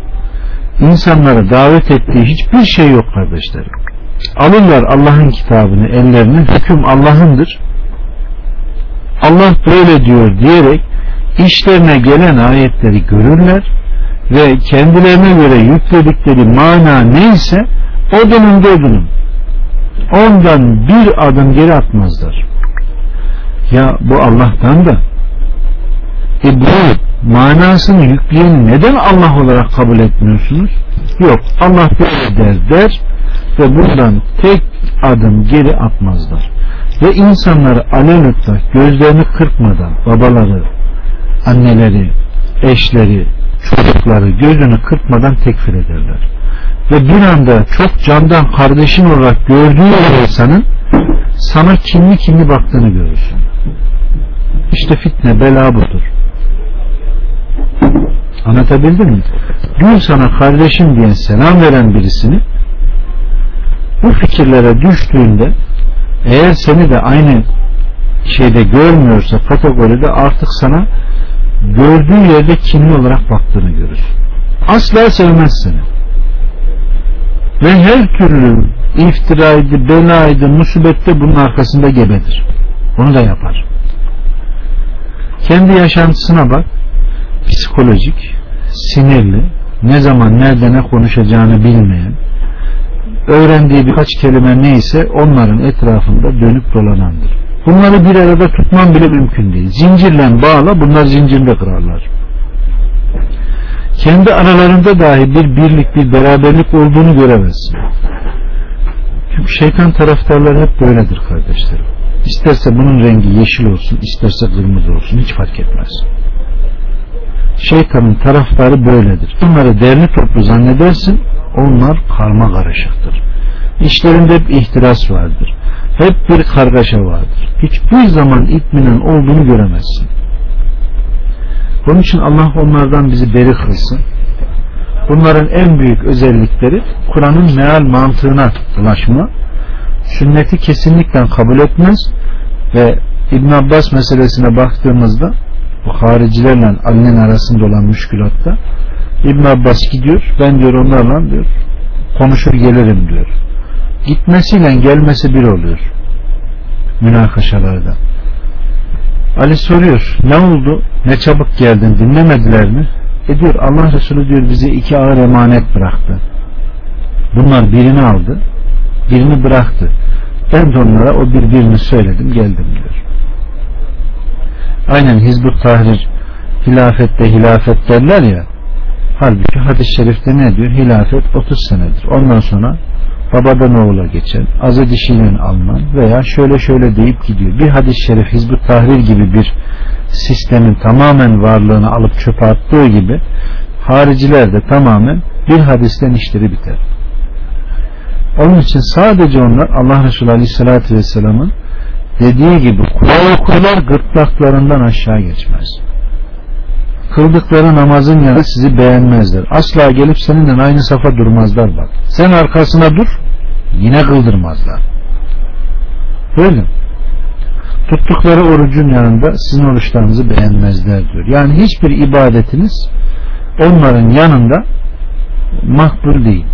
insanları davet ettiği hiçbir şey yok kardeşlerim. Alırlar Allah'ın kitabını ellerine hüküm Allah'ındır. Allah böyle diyor diyerek işlerine gelen ayetleri görürler ve kendilerine göre yükledikleri mana neyse o dönüm dönüm ondan bir adım geri atmazlar. Ya bu Allah'tan da e bu manasını yükleyeni neden Allah olarak kabul etmiyorsunuz? Yok Allah böyle der der ve buradan tek adım geri atmazlar. Ve insanları alelütlak gözlerini kırpmadan babaları, anneleri, eşleri, çocukları gözünü kırpmadan tekfir ederler. Ve bir anda çok candan kardeşin olarak gördüğü insanın sana kinli kinli baktığını görürsün. İşte fitne bela budur. Anlatabildim mi? Dün sana kardeşim diyen selam veren birisini bu fikirlere düştüğünde eğer seni de aynı şeyde görmüyorsa kategoride artık sana gördüğü yerde kinli olarak baktığını görür. Asla sevmez seni. Ve her türlü iftiraydı, belaydı, musibette bunun arkasında gebedir. Onu da yapar. Kendi yaşantısına bak. Psikolojik, sinirli, ne zaman nerede ne konuşacağını bilmeyen, öğrendiği birkaç kelime neyse onların etrafında dönüp dolanandır. Bunları bir arada tutman bile mümkün değil. Zincirle bağla bunlar zincirle kırarlar. Kendi aralarında dahi bir birlik bir beraberlik olduğunu göremezsin. Çünkü şeytan taraftarları hep böyledir kardeşlerim. İsterse bunun rengi yeşil olsun, isterse kırmızı olsun hiç fark etmez. Şeytanın taraftarı böyledir. Bunları değerli toplu zannedersin, onlar karma karışıktır. İşlerinde hep ihtiras vardır hep bir kargaşa vardır. Hiçbir zaman itminin olduğunu göremezsin. Bunun için Allah onlardan bizi beri kılsın. Bunların en büyük özellikleri Kur'an'ın meal mantığına ulaşma, sünneti kesinlikle kabul etmez ve İbn Abbas meselesine baktığımızda bu haricilerle Ali'nin arasında olan müşkülatta İbn Abbas gidiyor. Ben diyor onlarla diyor konuşur gelirim diyor. Gitmesiyle gelmesi bir oluyor. Münakaşalarda. Ali soruyor ne oldu? Ne çabuk geldin? Dinlemediler mi? E diyor Allah Resulü diyor bize iki ağır emanet bıraktı. Bunlar birini aldı birini bıraktı. Ben de onlara o birbirini söyledim geldim diyor. Aynen Hizbut Tahrir hilafette hilafet derler ya halbuki hadis-i şerifte ne diyor? Hilafet 30 senedir. Ondan sonra babadan oğula geçen azı dişiyle alınan veya şöyle şöyle deyip gidiyor. Bir hadis-i şerif Hizbut Tahrir gibi bir sistemin tamamen varlığını alıp çöpe attığı gibi hariciler de tamamen bir hadisten işleri biter. Onun için sadece onlar Allah Resulü Aleyhisselatü Vesselam'ın dediği gibi kural okurlar gırtlaklarından aşağı geçmez. Kıldıkları namazın yanı sizi beğenmezler. Asla gelip seninle aynı safa durmazlar bak. Sen arkasına dur yine kıldırmazlar. Böyle. Tuttukları orucun yanında sizin oruçlarınızı beğenmezler diyor. Yani hiçbir ibadetiniz onların yanında makbul değil.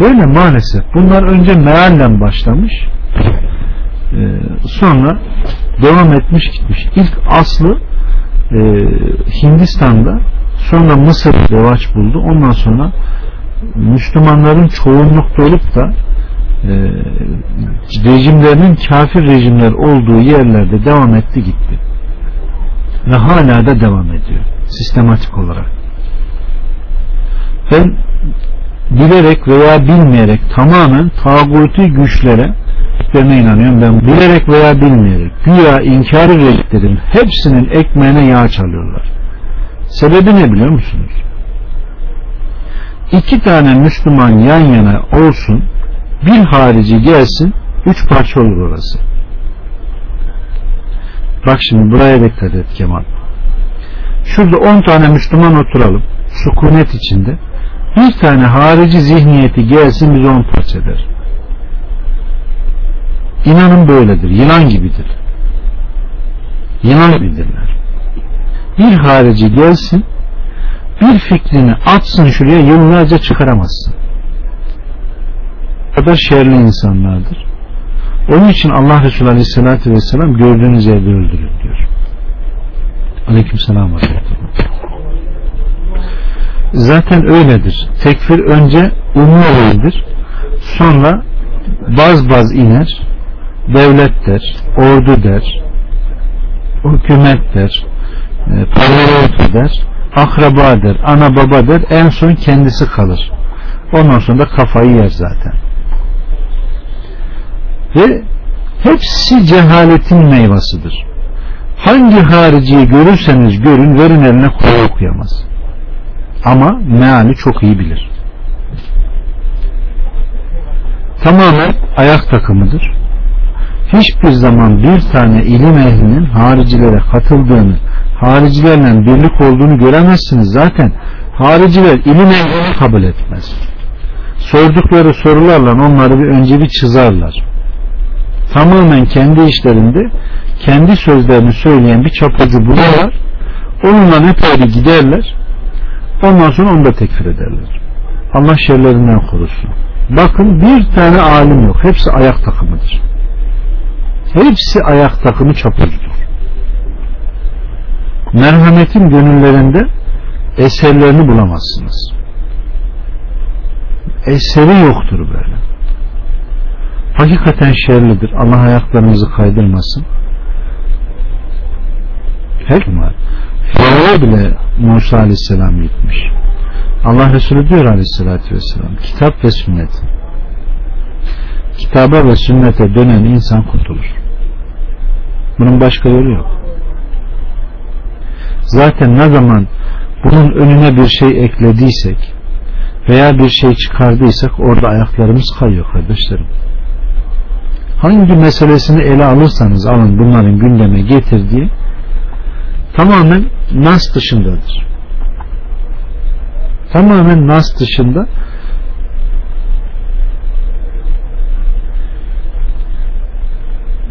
Böyle maalesef. Bunlar önce meallen başlamış. Ee, sonra devam etmiş gitmiş. İlk aslı e, Hindistan'da sonra Mısır revaç buldu. Ondan sonra Müslümanların çoğunlukta olup da e, rejimlerinin kafir rejimler olduğu yerlerde devam etti gitti. Ve hala da devam ediyor. Sistematik olarak. Ben bilerek veya bilmeyerek tamamen tağuti güçlere verdiklerine inanıyorum. Ben bilerek veya bilmeyerek güya inkarı verdiklerin hepsinin ekmeğine yağ çalıyorlar. Sebebi ne biliyor musunuz? İki tane Müslüman yan yana olsun bir harici gelsin üç parça olur orası. Bak şimdi buraya dikkat et Kemal. Şurada on tane Müslüman oturalım sükunet içinde bir tane harici zihniyeti gelsin bizi on parça eder. İnanın böyledir. Yılan gibidir. Yılan gibidirler. Bir harici gelsin bir fikrini atsın şuraya yıllarca çıkaramazsın. O kadar şerli insanlardır. Onun için Allah Resulü Aleyhisselatü Vesselam gördüğünüz yerde öldürün diyor. Aleyküm selam Zaten öyledir. Tekfir önce umumi Sonra baz baz iner devlet der, ordu der, hükümet der, e, parlamento der, akraba der, ana baba der, en son kendisi kalır. Ondan sonra da kafayı yer zaten. Ve hepsi cehaletin meyvasıdır. Hangi hariciyi görürseniz görün verin eline Kur'an okuyamaz. Ama meali çok iyi bilir. Tamamen ayak takımıdır hiçbir zaman bir tane ilim ehlinin haricilere katıldığını, haricilerle birlik olduğunu göremezsiniz. Zaten hariciler ilim ehlini kabul etmez. Sordukları sorularla onları bir önce bir çizarlar. Tamamen kendi işlerinde kendi sözlerini söyleyen bir çapacı bulurlar. Onunla öyle giderler. Ondan sonra onu da tekfir ederler. Allah şerlerinden korusun. Bakın bir tane alim yok. Hepsi ayak takımıdır. Hepsi ayak takımı çapuzdur. Merhametin gönüllerinde eserlerini bulamazsınız. Eseri yoktur böyle. Hakikaten şerlidir. Allah ayaklarımızı kaydırmasın. Hekma. Firavun'a bile Musa Aleyhisselam gitmiş. Allah Resulü diyor Aleyhisselatü Vesselam kitap ve sünnet kitaba ve sünnete dönen insan kurtulur. Bunun başka yolu yok. Zaten ne zaman bunun önüne bir şey eklediysek veya bir şey çıkardıysak orada ayaklarımız kayıyor kardeşlerim. hangi meselesini ele alırsanız alın bunların gündeme getirdiği tamamen nas dışındadır. Tamamen nas dışında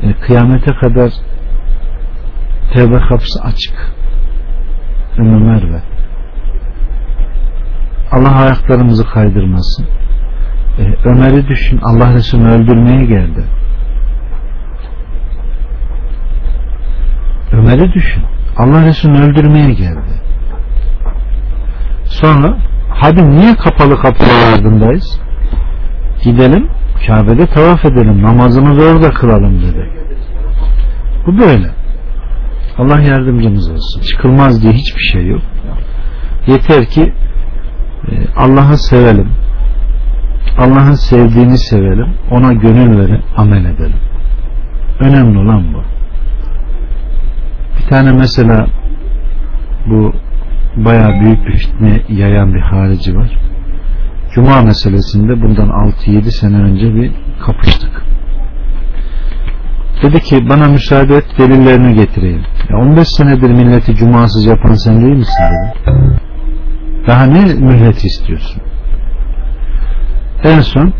e, kıyamete kadar tevbe kapısı açık. Ümmü Merve Allah ayaklarımızı kaydırmasın. Ee, Ömer'i düşün Allah Resulü'nü öldürmeye geldi. Ömer'i düşün. Allah Resulü'nü öldürmeye geldi. Sonra hadi niye kapalı kapılar ardındayız? Gidelim Kabe'de tavaf edelim. Namazımızı orada kılalım dedi. Bu böyle. Allah yardımcımız olsun. Çıkılmaz diye hiçbir şey yok. Yeter ki e, Allah'ı sevelim. Allah'ın sevdiğini sevelim. Ona gönül verin, amel edelim. Önemli olan bu. Tane mesela bu bayağı büyük bir fitne yayan bir harici var. Cuma meselesinde bundan 6-7 sene önce bir kapıştık. Dedi ki bana müsaade et delillerini getireyim. Ya 15 senedir milleti cumasız yapan sen değil misin dedi. Daha ne mühlet istiyorsun? En son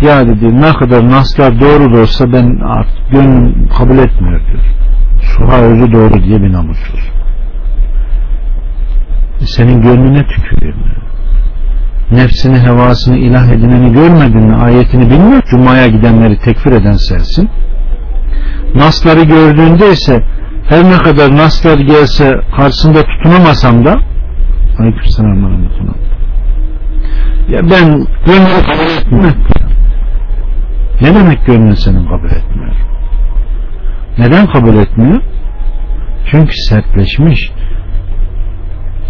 ya dedi ne kadar naslar doğru da olsa ben artık gönlüm kabul etmiyor diyor. Suha özü doğru diye bir namussuz. Senin gönlüne tükürüyor. Nefsini, hevasını ilah edineni görmedin mi? Ayetini bilmiyor. Cuma'ya gidenleri tekfir eden sensin. Nasları gördüğünde ise her ne kadar naslar gelse karşısında tutunamasam da Aleykümselam Rahmetullah. Ya ben gönlünü kabul etmiyorum. Ne demek gönlün senin kabul etmiyor? Neden kabul etmiyor? Çünkü sertleşmiş.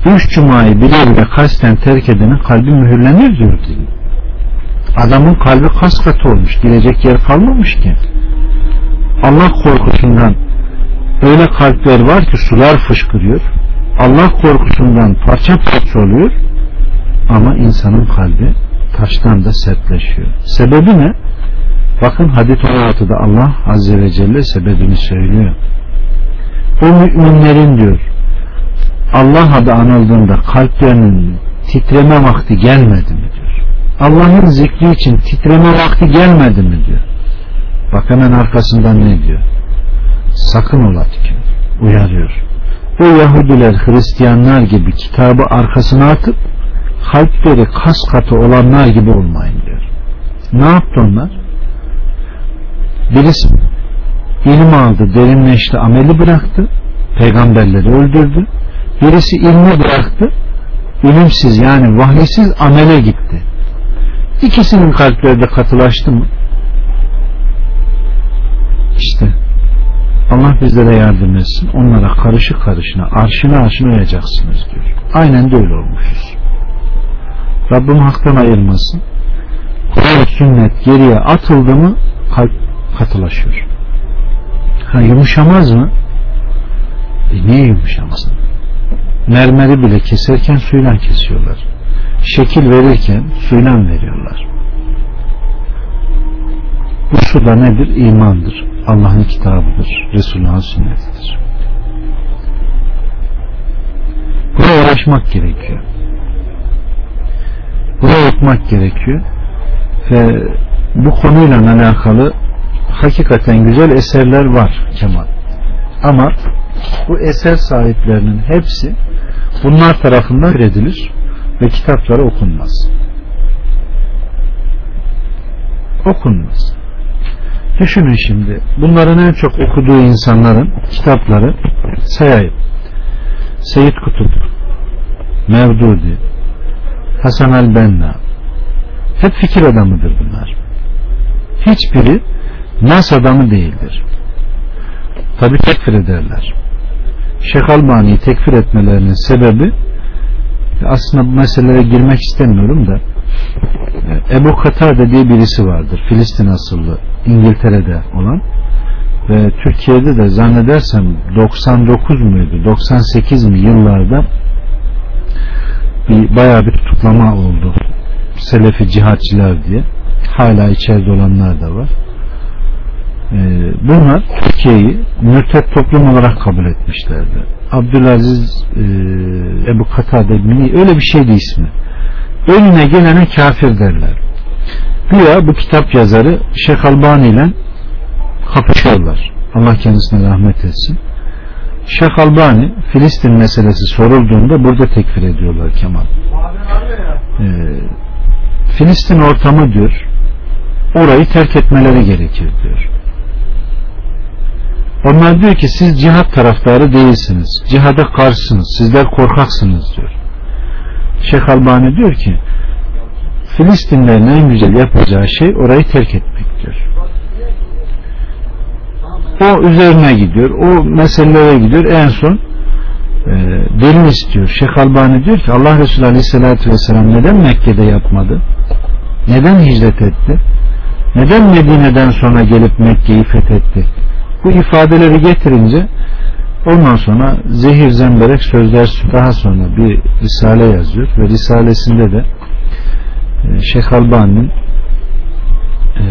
Üç cumayı bilir ve kasten terk edenin kalbi mühürlenir diyor. Adamın kalbi kas katı olmuş. Girecek yer kalmamış ki. Allah korkusundan öyle kalpler var ki sular fışkırıyor. Allah korkusundan parça parça oluyor. Ama insanın kalbi taştan da sertleşiyor. Sebebi ne? Bakın hadis 16'da Allah Azze ve Celle sebebini söylüyor. O müminlerin diyor Allah adı anıldığında kalplerinin titreme vakti gelmedi mi diyor. Allah'ın zikri için titreme vakti gelmedi mi diyor. Bak hemen arkasından ne diyor? Sakın ola ki uyarıyor. O Yahudiler Hristiyanlar gibi kitabı arkasına atıp kalpleri kas katı olanlar gibi olmayın diyor. Ne yaptı onlar? Birisi ilim aldı, derinleşti, ameli bıraktı, peygamberleri öldürdü. Birisi ilmi bıraktı, ilimsiz yani vahyesiz amele gitti. İkisinin kalpleri de katılaştı mı? İşte Allah bizlere yardım etsin. Onlara karışı karışına, arşına arşına uyacaksınız diyor. Aynen de öyle olmuşuz. Rabbim haktan ayırmasın. Kural sünnet geriye atıldı mı kalp katılaşıyor. Ha yumuşamaz mı? E niye yumuşamasın? Mermeri bile keserken suyla kesiyorlar. Şekil verirken suyla veriyorlar. Bu su da nedir? İmandır. Allah'ın kitabıdır. Resulullah'ın sünnetidir. Buna uğraşmak gerekiyor. Buna yapmak gerekiyor. Ve bu konuyla alakalı hakikaten güzel eserler var Kemal. Ama bu eser sahiplerinin hepsi bunlar tarafından edilir ve kitapları okunmaz. Okunmaz. Düşünün şimdi bunların en çok okuduğu insanların kitapları sayayım. Seyyid Kutup, Mevdudi, Hasan el-Benna hep fikir adamıdır bunlar. Hiçbiri nas adamı değildir. Tabi tekfir ederler. Şeyh Albani'yi tekfir etmelerinin sebebi aslında bu meselelere girmek istemiyorum da Ebu Katade diye birisi vardır. Filistin asıllı İngiltere'de olan ve Türkiye'de de zannedersem 99 muydu 98 mi yıllarda bir bayağı bir tutuklama oldu. Selefi cihatçılar diye. Hala içeride olanlar da var. E, bunlar Türkiye'yi mürtet toplum olarak kabul etmişlerdi. Abdülaziz e, Ebu Katade Mini öyle bir şeydi ismi. Önüne gelene kafir derler. Güya bu kitap yazarı Şeyh Albani ile kapışıyorlar. Allah kendisine rahmet etsin. Şeyh Albani Filistin meselesi sorulduğunda burada tekfir ediyorlar Kemal. Ee, Filistin ortamı diyor orayı terk etmeleri gerekir diyor. Onlar diyor ki siz cihat taraftarı değilsiniz. Cihada karşısınız. Sizler korkaksınız diyor. Şeyh Albani diyor ki Filistinlerin en güzel yapacağı şey orayı terk etmek diyor. O üzerine gidiyor. O meselelere gidiyor. En son e, delil istiyor. Şeyh Albani diyor ki Allah Resulü Aleyhisselatü Vesselam neden Mekke'de yapmadı? Neden hicret etti? Neden Medine'den sonra gelip Mekke'yi fethetti? Bu ifadeleri getirince ondan sonra zehir zemberek sözler daha sonra bir risale yazıyor ve risalesinde de e, Şeyh Albani'nin e,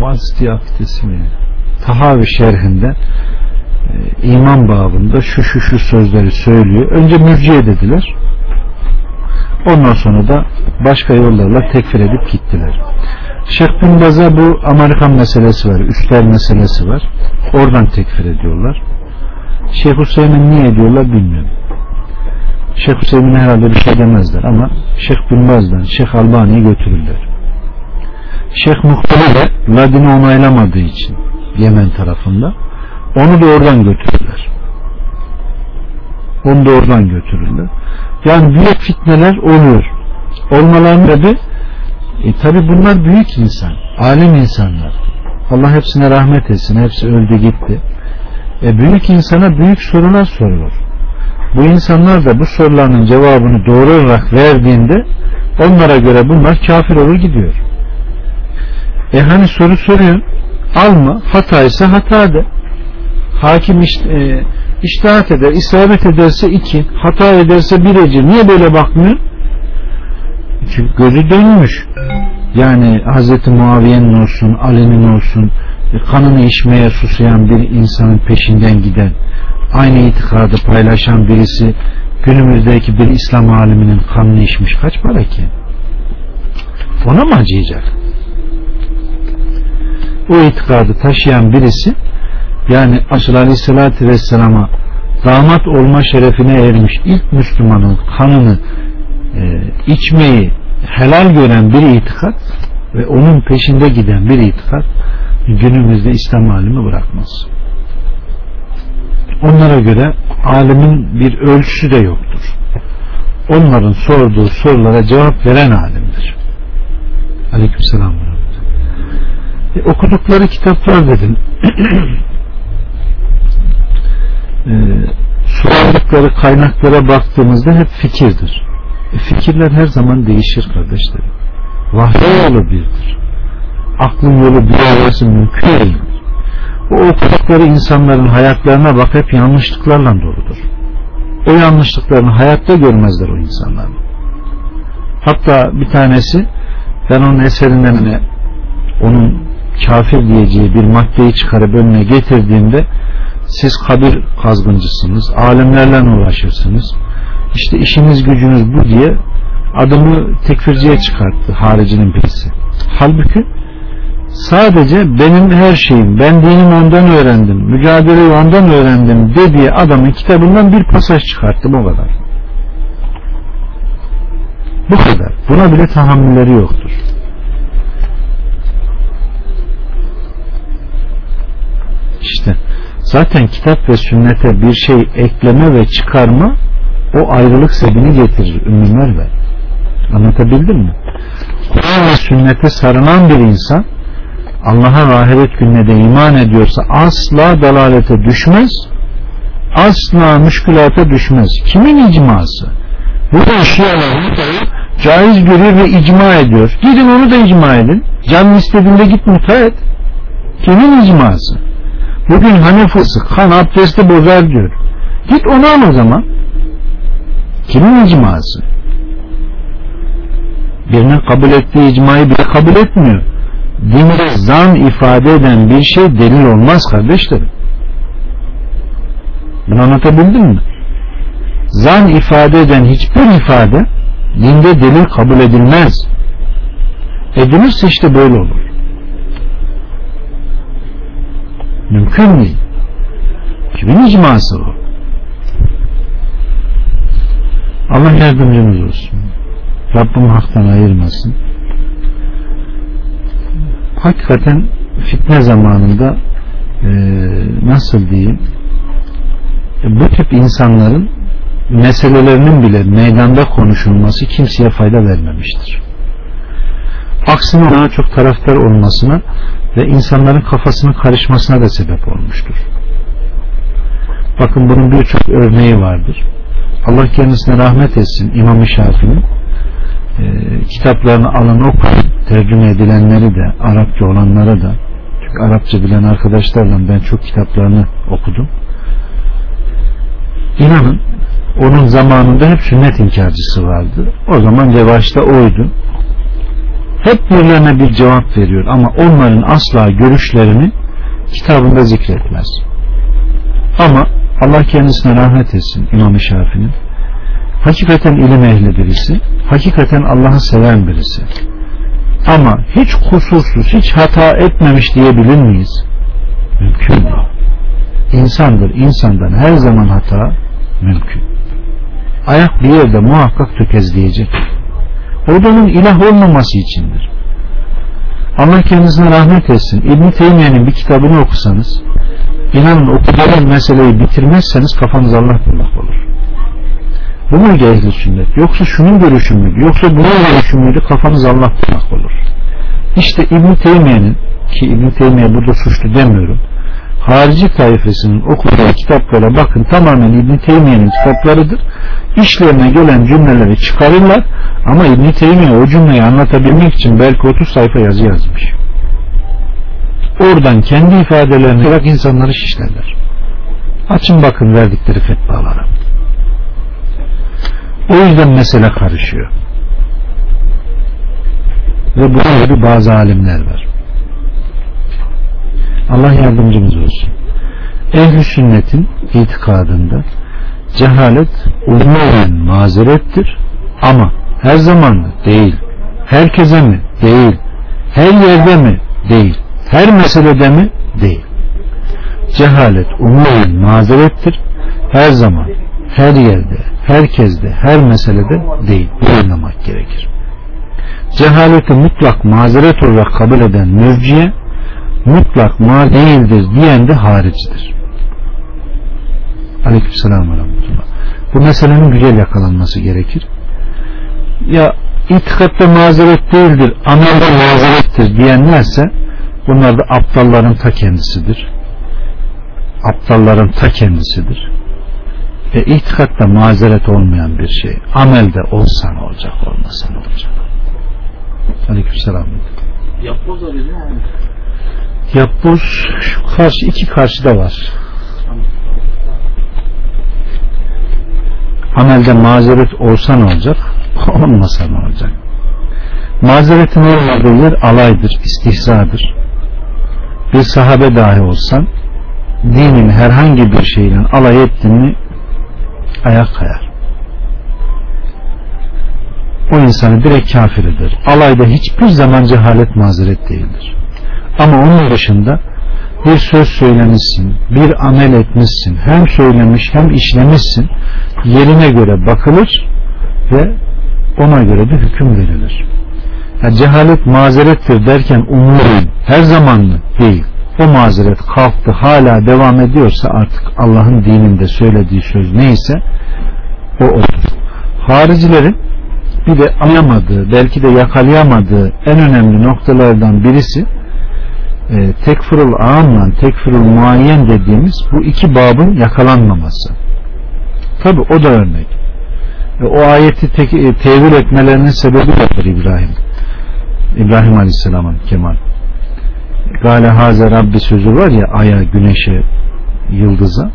Mazdi Akdesi mi? Tahavi şerhinde e, iman babında şu şu şu sözleri söylüyor. Önce mürciye dediler. Ondan sonra da başka yollarla tekfir edip gittiler. Şeyh Bin Baz'a bu Amerikan meselesi var, üstler meselesi var. Oradan tekfir ediyorlar. Şeyh Hüseyin'in niye ediyorlar bilmiyorum. Şeyh Hüseyin'e herhalde bir şey demezler ama Şeyh Bin Baz'dan Şeyh Albani'yi götürürler. Şeyh Muhtarı da Ladin'i onaylamadığı için Yemen tarafında onu da oradan götürürler. Onu da oradan götürürler. Yani büyük fitneler oluyor. Olmalarının sebebi e, tabi bunlar büyük insan. Alim insanlar. Allah hepsine rahmet etsin. Hepsi öldü gitti. E, büyük insana büyük sorular sorulur. Bu insanlar da bu soruların cevabını doğru olarak verdiğinde onlara göre bunlar kafir olur gidiyor. E hani soru soruyor alma hata ise hata de hakim işte, e, iştahat eder isabet ederse iki hata ederse bir ecir. Niye böyle bakmıyor? Çünkü gözü dönmüş. Yani Hz. Muaviye'nin olsun Ali'nin olsun e, kanını içmeye susayan bir insanın peşinden giden aynı itikadı paylaşan birisi günümüzdeki bir İslam aliminin kanını içmiş kaç para ki? Ona mı acıyacak? O itikadı taşıyan birisi yani Aşırı Aleyhisselatü Vesselam'a damat olma şerefine ermiş ilk Müslümanın kanını e, içmeyi helal gören bir itikat ve onun peşinde giden bir itikat günümüzde İslam alimi bırakmaz. Onlara göre alimin bir ölçüsü de yoktur. Onların sorduğu sorulara cevap veren alimdir. Aleykümselam. E, okudukları kitaplar dedin. e, sorarlıkları kaynaklara baktığımızda hep fikirdir. E, fikirler her zaman değişir kardeşlerim. Vahye yolu birdir. Aklın yolu bir olması mümkün değildir. O okudukları insanların hayatlarına bak hep yanlışlıklarla doludur. O yanlışlıklarını hayatta görmezler o insanlar. Hatta bir tanesi ben onun eserinden onun kafir diyeceği bir maddeyi çıkarıp önüne getirdiğinde siz kabir kazgıncısınız, alemlerle uğraşırsınız. İşte işiniz gücünüz bu diye adımı tekfirciye çıkarttı haricinin birisi. Halbuki sadece benim her şeyim, ben dinimi ondan öğrendim, mücadeleyi ondan öğrendim dediği adamın kitabından bir pasaj çıkarttım o kadar. Bu kadar. Buna bile tahammülleri yoktur. İşte zaten kitap ve sünnete bir şey ekleme ve çıkarma o ayrılık sebini getirir ümmiler ve anlatabildim mi? Kur'an ve sünnete sarılan bir insan Allah'a ve gününe de iman ediyorsa asla dalalete düşmez asla müşkülata düşmez. Kimin icması? Burada Şialar caiz görüyor ve icma ediyor. Gidin onu da icma edin. Canın istediğinde git muta et. Kimin icması? Bugün Hanefisi kan abdesti bozar diyor. Git onu al o zaman. Kimin icması? Birinin kabul ettiği icmayı bile kabul etmiyor. dinde zan ifade eden bir şey delil olmaz kardeşlerim. Bunu anlatabildim mi? Zan ifade eden hiçbir ifade dinde delil kabul edilmez. Edilirse işte böyle olur. Mümkün değil. Kimin icması o? Allah yardımcımız olsun. Rabbim haktan ayırmasın. Hakikaten fitne zamanında e, nasıl diyeyim e, bu tip insanların meselelerinin bile meydanda konuşulması kimseye fayda vermemiştir. Aksine daha çok taraftar olmasına ve insanların kafasının karışmasına da sebep olmuştur. Bakın bunun birçok örneği vardır. Allah kendisine rahmet etsin İmam-ı Şafii'nin e, kitaplarını alın okuyun tercüme edilenleri de Arapça olanlara da çünkü Arapça bilen arkadaşlarla ben çok kitaplarını okudum. İnanın onun zamanında hep sünnet inkarcısı vardı. O zaman revaçta oydu. Hep birilerine bir cevap veriyor ama onların asla görüşlerini kitabında zikretmez. Ama Allah kendisine rahmet etsin İmam-ı Şafii'nin. Hakikaten ilim ehli birisi. Hakikaten Allah'ı seven birisi. Ama hiç kusursuz, hiç hata etmemiş diyebilir miyiz? Mümkün değil. İnsandır. insandan her zaman hata mümkün. Ayak bir yerde muhakkak tökezleyecek. O da onun ilah olmaması içindir. Allah kendisine rahmet etsin. İbn-i Teymiye'nin bir kitabını okusanız İnanın okuduğunuz meseleyi bitirmezseniz kafanız Allah bullak olur. Bu muydu ehli sünnet? Yoksa şunun görüşü müydü? Yoksa bunun görüşü müydü? Kafanız Allah bullak olur. İşte İbn-i Teymiye'nin ki İbn-i Teymiye burada suçlu demiyorum. Harici tayfesinin okuduğu kitaplara bakın tamamen İbn-i Teymiye'nin kitaplarıdır. İşlerine gelen cümleleri çıkarırlar ama İbn-i Teymiye o cümleyi anlatabilmek için belki 30 sayfa yazı yazmış oradan kendi ifadelerini olarak insanları şişlerler. Açın bakın verdikleri fetvalara. O yüzden mesele karışıyor. Ve bunun gibi bazı alimler var. Allah yardımcımız olsun. Ehli sünnetin itikadında cehalet umumen mazerettir ama her zaman mı? Değil. Herkese mi? Değil. Her yerde mi? Değil. Her meselede mi? Değil. Cehalet umumen mazerettir. Her zaman, her yerde, herkeste, her meselede değil. Bu anlamak gerekir. Cehaleti mutlak mazeret olarak kabul eden mürciye mutlak ma değildir diyen de haricidir. Aleykümselam ve Bu meselenin güzel yakalanması gerekir. Ya itikatta mazeret değildir, amelde mazerettir diyenlerse Bunlar da aptalların ta kendisidir. Aptalların ta kendisidir. E itikatta mazeret olmayan bir şey. Amelde olsa ne olacak, olmasa ne olacak? Aleykümselam. Değil mi? Yapboz şu karşı iki karşıda var. Amelde mazeret olsa ne olacak? Olmasa ne olacak? Mazeretin olmadığı yer alaydır, istihzadır bir sahabe dahi olsan dinin herhangi bir şeyle alay ettin mi ayak kayar. O insanı direkt kafir eder. Alayda hiçbir zaman cehalet mazeret değildir. Ama onun dışında bir söz söylemişsin, bir amel etmişsin, hem söylemiş hem işlemişsin, yerine göre bakılır ve ona göre de hüküm verilir. Yani cehalet mazerettir derken umurum her zaman mı? Değil. O mazeret kalktı hala devam ediyorsa artık Allah'ın dininde söylediği söz neyse o odur. Haricilerin bir de anlamadığı belki de yakalayamadığı en önemli noktalardan birisi e, tekfirul ağamla tekfirul muayyen dediğimiz bu iki babın yakalanmaması. Tabi o da örnek. E, o ayeti te e, tevil etmelerinin sebebi odur İbrahim. İbrahim Aleyhisselam'ın Kemal. Gale Haze Rabbi sözü var ya aya, güneşe, yıldıza.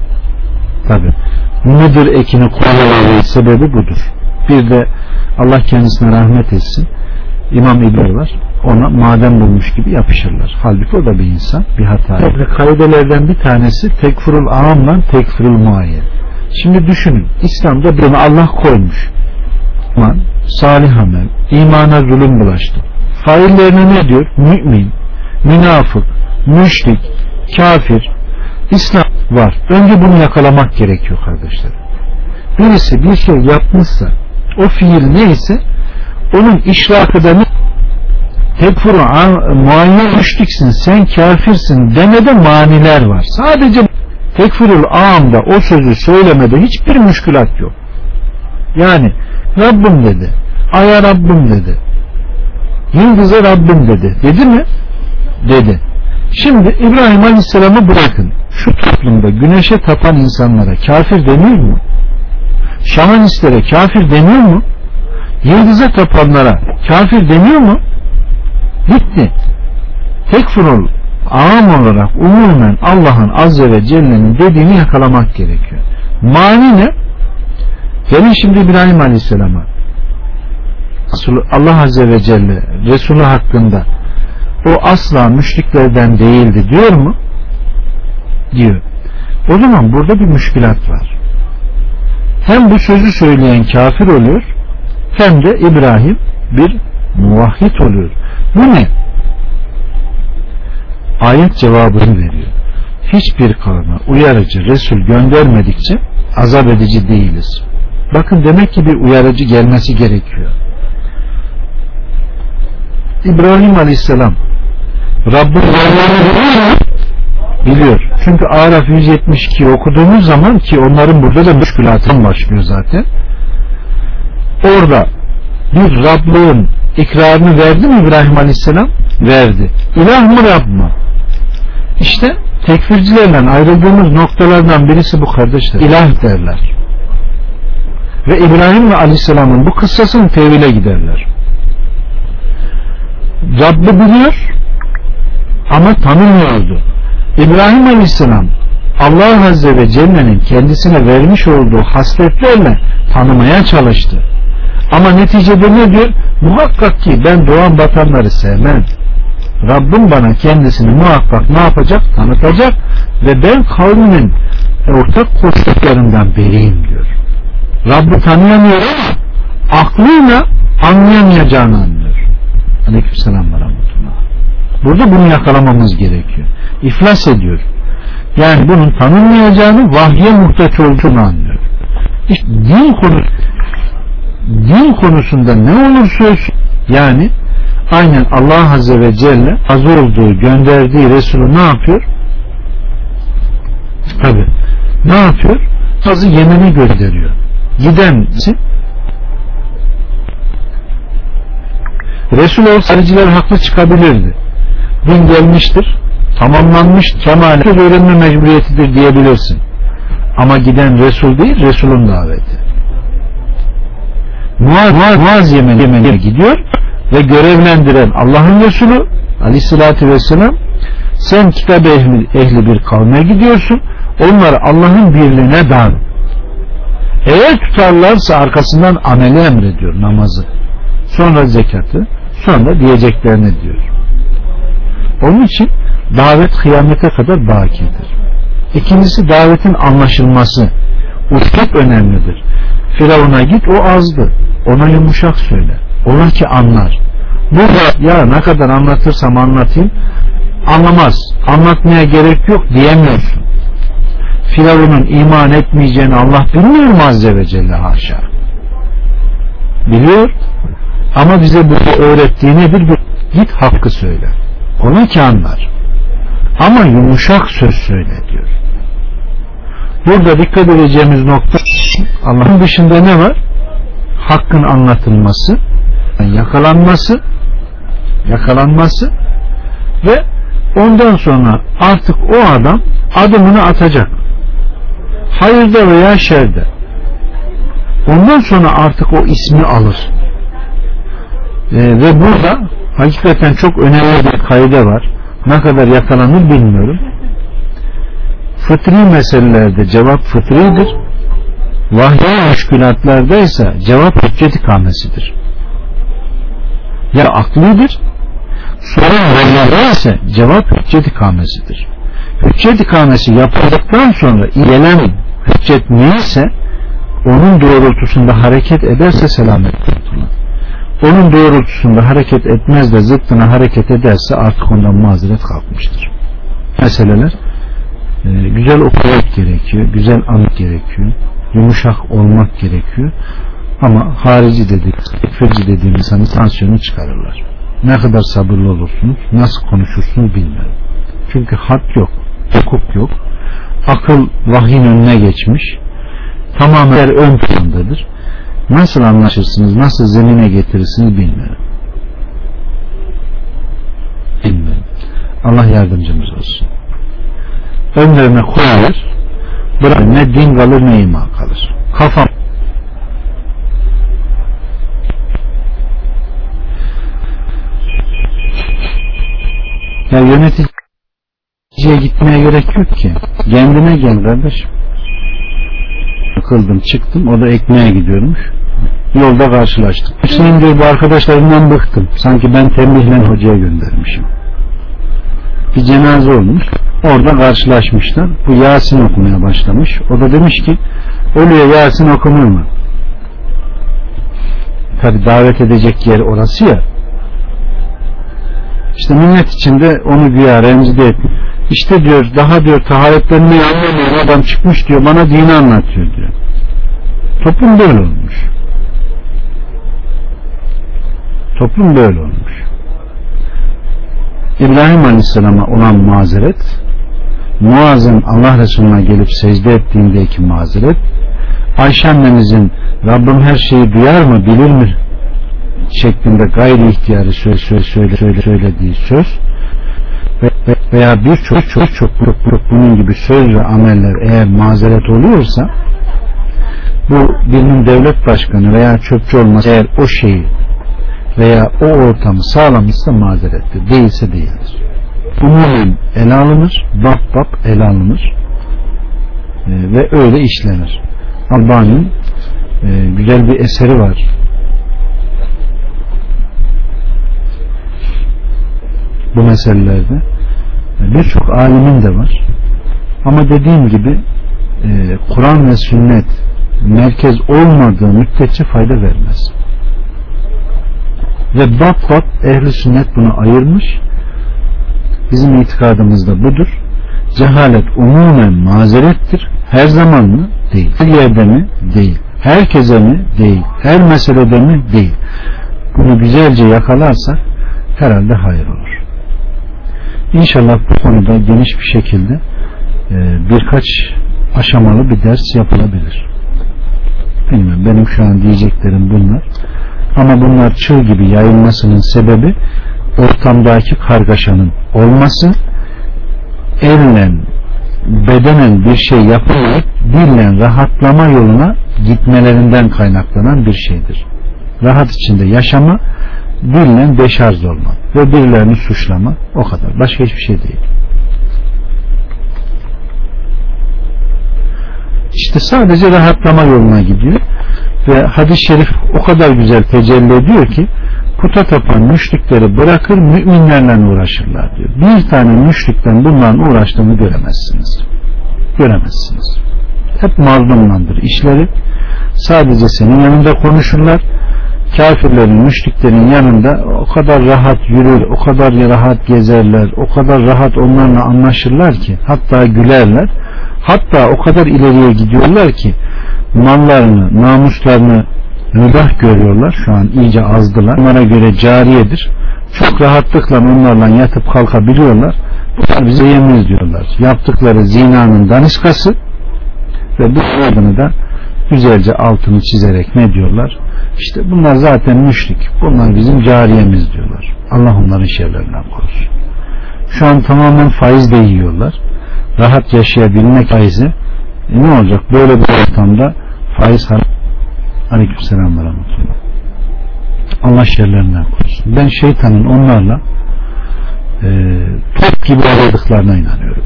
Tabi. Mıdır ekini koymaları sebebi budur. Bir de Allah kendisine rahmet etsin. İmam var. Ona maden bulmuş gibi yapışırlar. Halbuki o da bir insan, bir hata. Kaidelerden bir tanesi tekfurul amla tekfurul muayyen. Şimdi düşünün. İslam'da bunu Allah koymuş. İman, salih amel, imana zulüm bulaştı. Faillerine ne diyor? Mümin, münafık, müşrik, kafir, İslam var. Önce bunu yakalamak gerekiyor kardeşler. Birisi bir şey yapmışsa o fiil neyse onun işrakı da ne? Tekfuru muayyen müşriksin sen kafirsin demede maniler var. Sadece tekfurul amda o sözü söylemede hiçbir müşkülat yok. Yani Rabbim dedi. Aya Rabbim dedi. Yıldıza Rabbim dedi. Dedi mi? Dedi. Şimdi İbrahim Aleyhisselam'ı bırakın. Şu toplumda güneşe tapan insanlara kafir deniyor mu? Şamanistlere kafir deniyor mu? Yıldıza tapanlara kafir deniyor mu? Bitti. Tekfurul ağam olarak umumen Allah'ın Azze ve Celle'nin dediğini yakalamak gerekiyor. Mani ne? Gelin şimdi İbrahim Aleyhisselam'a Allah Azze ve Celle Resulü hakkında o asla müşriklerden değildi diyor mu? Diyor. O zaman burada bir müşkilat var. Hem bu sözü söyleyen kafir oluyor hem de İbrahim bir muvahhid oluyor. Bu ne? Ayet cevabını veriyor. Hiçbir kavme uyarıcı Resul göndermedikçe azap edici değiliz. Bakın demek ki bir uyarıcı gelmesi gerekiyor. İbrahim Aleyhisselam Rabbim biliyor. Çünkü Araf 172 okuduğumuz zaman ki onların burada da müşkülatın başlıyor zaten. Orada bir Rablığın ikrarını verdi mi İbrahim Aleyhisselam? Verdi. İlah mı Rab mı? İşte tekfircilerle ayrıldığımız noktalardan birisi bu kardeşler. İlah derler. Ve İbrahim ve Aleyhisselam'ın bu kıssasını tevhile giderler. Rabbi biliyor ama tanımıyordu. İbrahim Aleyhisselam Allah Azze ve Celle'nin kendisine vermiş olduğu hasletlerle tanımaya çalıştı. Ama neticede ne diyor? Muhakkak ki ben doğan batanları sevmem. Rabbim bana kendisini muhakkak ne yapacak? Tanıtacak ve ben kavminin ortak koştuklarından beriyim diyor. Rabbi tanıyamıyor ama aklıyla anlayamayacağını anlıyor. Aleykümselam ve rahmetullah. Burada bunu yakalamamız gerekiyor. İflas ediyor. Yani bunun tanınmayacağını vahye muhtaç olduğunu anlıyor. İşte din konu din konusunda ne olursa olsun yani aynen Allah Azze ve Celle az olduğu gönderdiği Resulü ne yapıyor? Tabi ne yapıyor? Azı Yemen'e gönderiyor. Giden Resul olsaydılar haklı çıkabilirdi. Din gelmiştir, tamamlanmış, kemal öğrenme mecburiyetidir diyebilirsin. Ama giden Resul değil, Resul'un daveti. Muaz, Muaz, Muaz Yemen'e Yemen gidiyor ve görevlendiren Allah'ın Resulü aleyhissalatü vesselam sen kitap ehli, ehli bir kavme gidiyorsun onları Allah'ın birliğine davet eğer tutarlarsa arkasından ameli emrediyor namazı sonra zekatı sonra diyeceklerini diyor. Onun için davet kıyamete kadar bakidir. İkincisi davetin anlaşılması. Usluk önemlidir Firavun'a git o azdı. Ona yumuşak söyle. Ola ki anlar. Burada ya ne kadar anlatırsam anlatayım anlamaz. Anlatmaya gerek yok diyemiyorsun. Firavun'un iman etmeyeceğini Allah bilmiyor mu Azze ve Celle? Haşa. Biliyor. Ama bize bu öğrettiği nedir git hakkı söyle. Ona ki anlar. Ama yumuşak söz söyle diyor burada dikkat edeceğimiz nokta Allah'ın dışında ne var? Hakkın anlatılması yakalanması yakalanması ve ondan sonra artık o adam adımını atacak. Hayırda veya şerde. Ondan sonra artık o ismi alır. Ee, ve burada hakikaten çok önemli bir kayda var. Ne kadar yakalanır bilmiyorum fıtri meselelerde cevap fıtridir vahye müşkülatlarda ise cevap hüccet ikamesidir ya aklidir sorun verilen ise cevap hüccet ikamesidir. Hüccet ikamesi yapıldıktan sonra gelen hüccet neyse onun doğrultusunda hareket ederse selamet kurtulur. Onun doğrultusunda hareket etmez de zıttına hareket ederse artık ondan mazeret kalkmıştır. Meseleler e, güzel okumak gerekiyor, güzel anlık gerekiyor, yumuşak olmak gerekiyor. Ama harici dedik, tekfirci dediğimiz insanın tansiyonu çıkarırlar. Ne kadar sabırlı olursunuz, nasıl konuşursunuz bilmiyorum. Çünkü hat yok, hukuk yok. Akıl vahyin önüne geçmiş. Tamamen ön plandadır. Nasıl anlaşırsınız, nasıl zemine getirirsiniz bilmiyorum. Bilmiyorum. Allah yardımcımız olsun. Önlerine koyar, bırak ne din kalır ne iman kalır. Kafam Ya yöneticiye gitmeye gerek yok ki. Kendine gel kardeşim. Kıldım çıktım o da ekmeğe gidiyormuş. Yolda karşılaştık. Hüseyin diyor bu arkadaşlarımdan bıktım. Sanki ben tembihlen hocaya göndermişim. Bir cenaze olmuş. Orada karşılaşmışlar. Bu Yasin okumaya başlamış. O da demiş ki ölüye Yasin okunur mu? Tabi davet edecek yer orası ya. İşte millet içinde onu güya rencide etmiş. İşte diyor daha diyor taharetlenmeyi anlamıyor adam çıkmış diyor bana dini anlatıyor diyor. Toplum böyle olmuş. Toplum böyle olmuş. İbrahim Aleyhisselam'a olan mazeret Muaz'ın Allah Resulü'ne gelip secde ettiğindeki mazeret Ayşe annemizin Rabbim her şeyi duyar mı bilir mi şeklinde gayri ihtiyarı söyle, söyle, söyle, söyle, söylediği söz veya birçok çok çok, çok, çok bunun gibi söz ve ameller eğer mazeret oluyorsa bu birinin devlet başkanı veya çöpçü olması eğer o şeyi veya o ortamı sağlamışsa mazerettir. Değilse değildir. Umumen ele alınır, bab bab ele alınır e, ve öyle işlenir. Albani'nin e, güzel bir eseri var. Bu meselelerde e, birçok alimin de var. Ama dediğim gibi e, Kur'an ve sünnet merkez olmadığı müddetçe fayda vermez. Ve bab ehli sünnet bunu ayırmış. Bizim itikadımızda budur. Cehalet umumen mazerettir. Her zaman mı? Değil. Her yerde mi? Değil. Herkese mi? Değil. Her meselede mi? Değil. Bunu güzelce yakalarsak herhalde hayır olur. İnşallah bu konuda geniş bir şekilde e, birkaç aşamalı bir ders yapılabilir. Bilmiyorum benim şu an diyeceklerim bunlar. Ama bunlar çığ gibi yayılmasının sebebi ortamdaki kargaşanın olması elle bedenen bir şey yaparak dille rahatlama yoluna gitmelerinden kaynaklanan bir şeydir. Rahat içinde yaşama dille deşarj olma ve birilerini suçlama o kadar. Başka hiçbir şey değil. İşte sadece rahatlama yoluna gidiyor ve hadis-i şerif o kadar güzel tecelli ediyor ki puta tapan müşrikleri bırakır müminlerle uğraşırlar diyor. Bir tane müşrikten bunların uğraştığını göremezsiniz. Göremezsiniz. Hep mazlumlandır işleri. Sadece senin yanında konuşurlar. Kafirlerin, müşriklerin yanında o kadar rahat yürür, o kadar rahat gezerler, o kadar rahat onlarla anlaşırlar ki hatta gülerler. Hatta o kadar ileriye gidiyorlar ki mallarını, namuslarını mübah görüyorlar. Şu an iyice azdılar. Onlara göre cariyedir. Çok rahatlıkla onlarla yatıp kalkabiliyorlar. Bunlar bize yemiz diyorlar. Yaptıkları zinanın daniskası ve bu adını da güzelce altını çizerek ne diyorlar? İşte bunlar zaten müşrik. Bunlar bizim cariyemiz diyorlar. Allah onların şerlerinden korusun. Şu an tamamen faiz de yiyorlar. Rahat yaşayabilmek faizi e ne olacak? Böyle bir ortamda faiz haram. Aleykümselam ve rahmetullah. Allah şerlerinden korusun. Ben şeytanın onlarla e, top gibi oynadıklarına inanıyorum.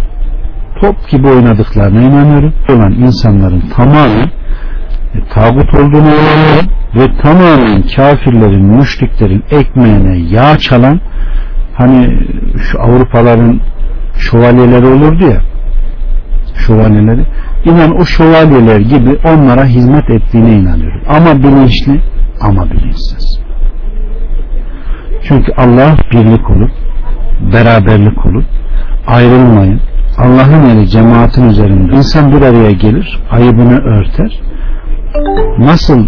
Top gibi oynadıklarına inanıyorum. Olan insanların tamamı e, tağut olduğunu öğreniyor ve tamamen kafirlerin, müşriklerin ekmeğine yağ çalan hani şu Avrupaların şövalyeleri olurdu ya şövalyeleri inan o şövalyeler gibi onlara hizmet ettiğine inanıyorum. Ama bilinçli ama bilinçsiz. Çünkü Allah birlik olup beraberlik olup ayrılmayın. Allah'ın eli cemaatin üzerinde insan bir araya gelir, ayıbını örter. Nasıl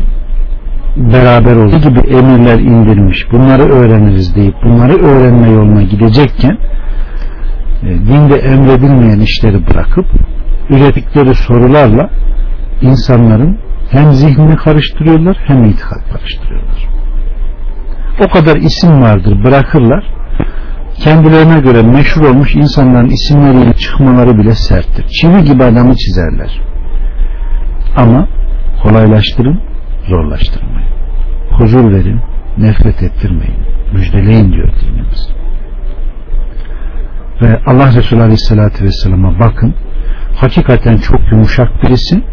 beraber olduğu gibi emirler indirmiş, bunları öğreniriz deyip bunları öğrenme yoluna gidecekken e, dinde emredilmeyen işleri bırakıp ürettikleri sorularla insanların hem zihnini karıştırıyorlar hem itikat karıştırıyorlar. O kadar isim vardır bırakırlar. Kendilerine göre meşhur olmuş insanların isimleriyle çıkmaları bile serttir. Çivi gibi adamı çizerler. Ama kolaylaştırın, zorlaştırmayın. Huzur verin, nefret ettirmeyin. Müjdeleyin diyor dinimiz. Ve Allah Resulü Aleyhisselatü Vesselam'a bakın hakikaten çok yumuşak birisi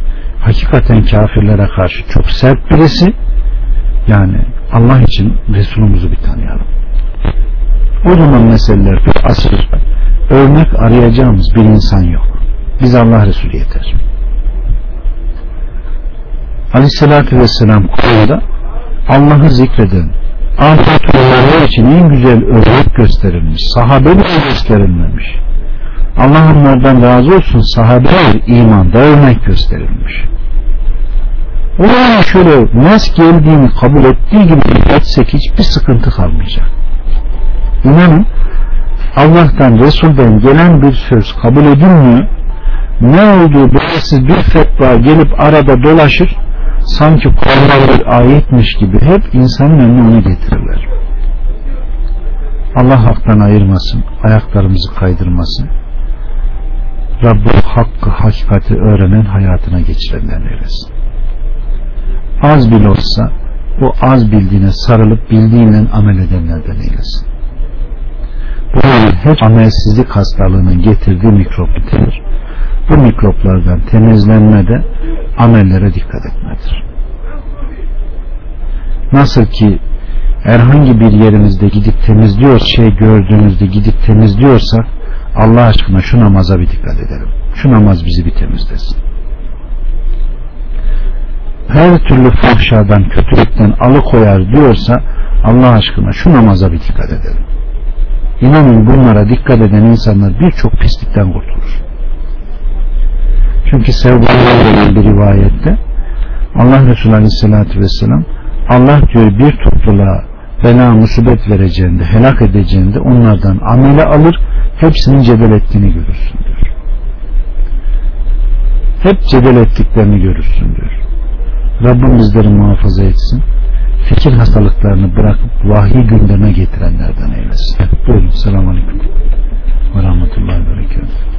hakikaten kafirlere karşı çok sert birisi. Yani Allah için Resulümüzü bir tanıyalım. O zaman meseleler bir asır. Örnek arayacağımız bir insan yok. Biz Allah Resulü yeter. Aleyhisselatü Vesselam Kur'an'da Allah'ı zikreden afet için en güzel örnek gösterilmiş sahabe gösterilmemiş Allah onlardan razı olsun sahabeler imanda örnek gösterilmiş. Olayın şöyle nas geldiğini kabul ettiği gibi etsek hiçbir sıkıntı kalmayacak. İnanın Allah'tan Resul'den gelen bir söz kabul edilmiyor. Ne olduğu belirsiz bir fetva gelip arada dolaşır sanki Kur'an'da bir ayetmiş gibi hep insanın önüne onu getirirler. Allah haktan ayırmasın, ayaklarımızı kaydırmasın Rabbim hakkı, hakikati öğrenen hayatına geçirenler eylesin. Az bile olsa o az bildiğine sarılıp bildiğiyle amel edenlerden eylesin. Bunların hep amelsizlik hastalığının getirdiği mikropludur. Bu mikroplardan temizlenmede amellere dikkat etmedir. Nasıl ki herhangi bir yerimizde gidip temizliyor şey gördüğünüzde gidip temizliyorsak Allah aşkına şu namaza bir dikkat edelim. Şu namaz bizi bir temizlesin. Her türlü fahşadan, kötülükten alıkoyar diyorsa Allah aşkına şu namaza bir dikkat edelim. İnanın bunlara dikkat eden insanlar birçok pislikten kurtulur. Çünkü sevgiyle bir rivayette Allah Resulü Aleyhisselatü Vesselam Allah diyor bir topluluğa bela musibet vereceğinde, helak edeceğinde onlardan amele alır, hepsinin cebel ettiğini görürsün diyor. Hep cebel ettiklerini görürsün diyor. Rabbim bizleri muhafaza etsin. Fikir hastalıklarını bırakıp vahyi gündeme getirenlerden eylesin. Buyurun. Selamun Aleyküm. Ve Rahmetullahi Berekatuhu.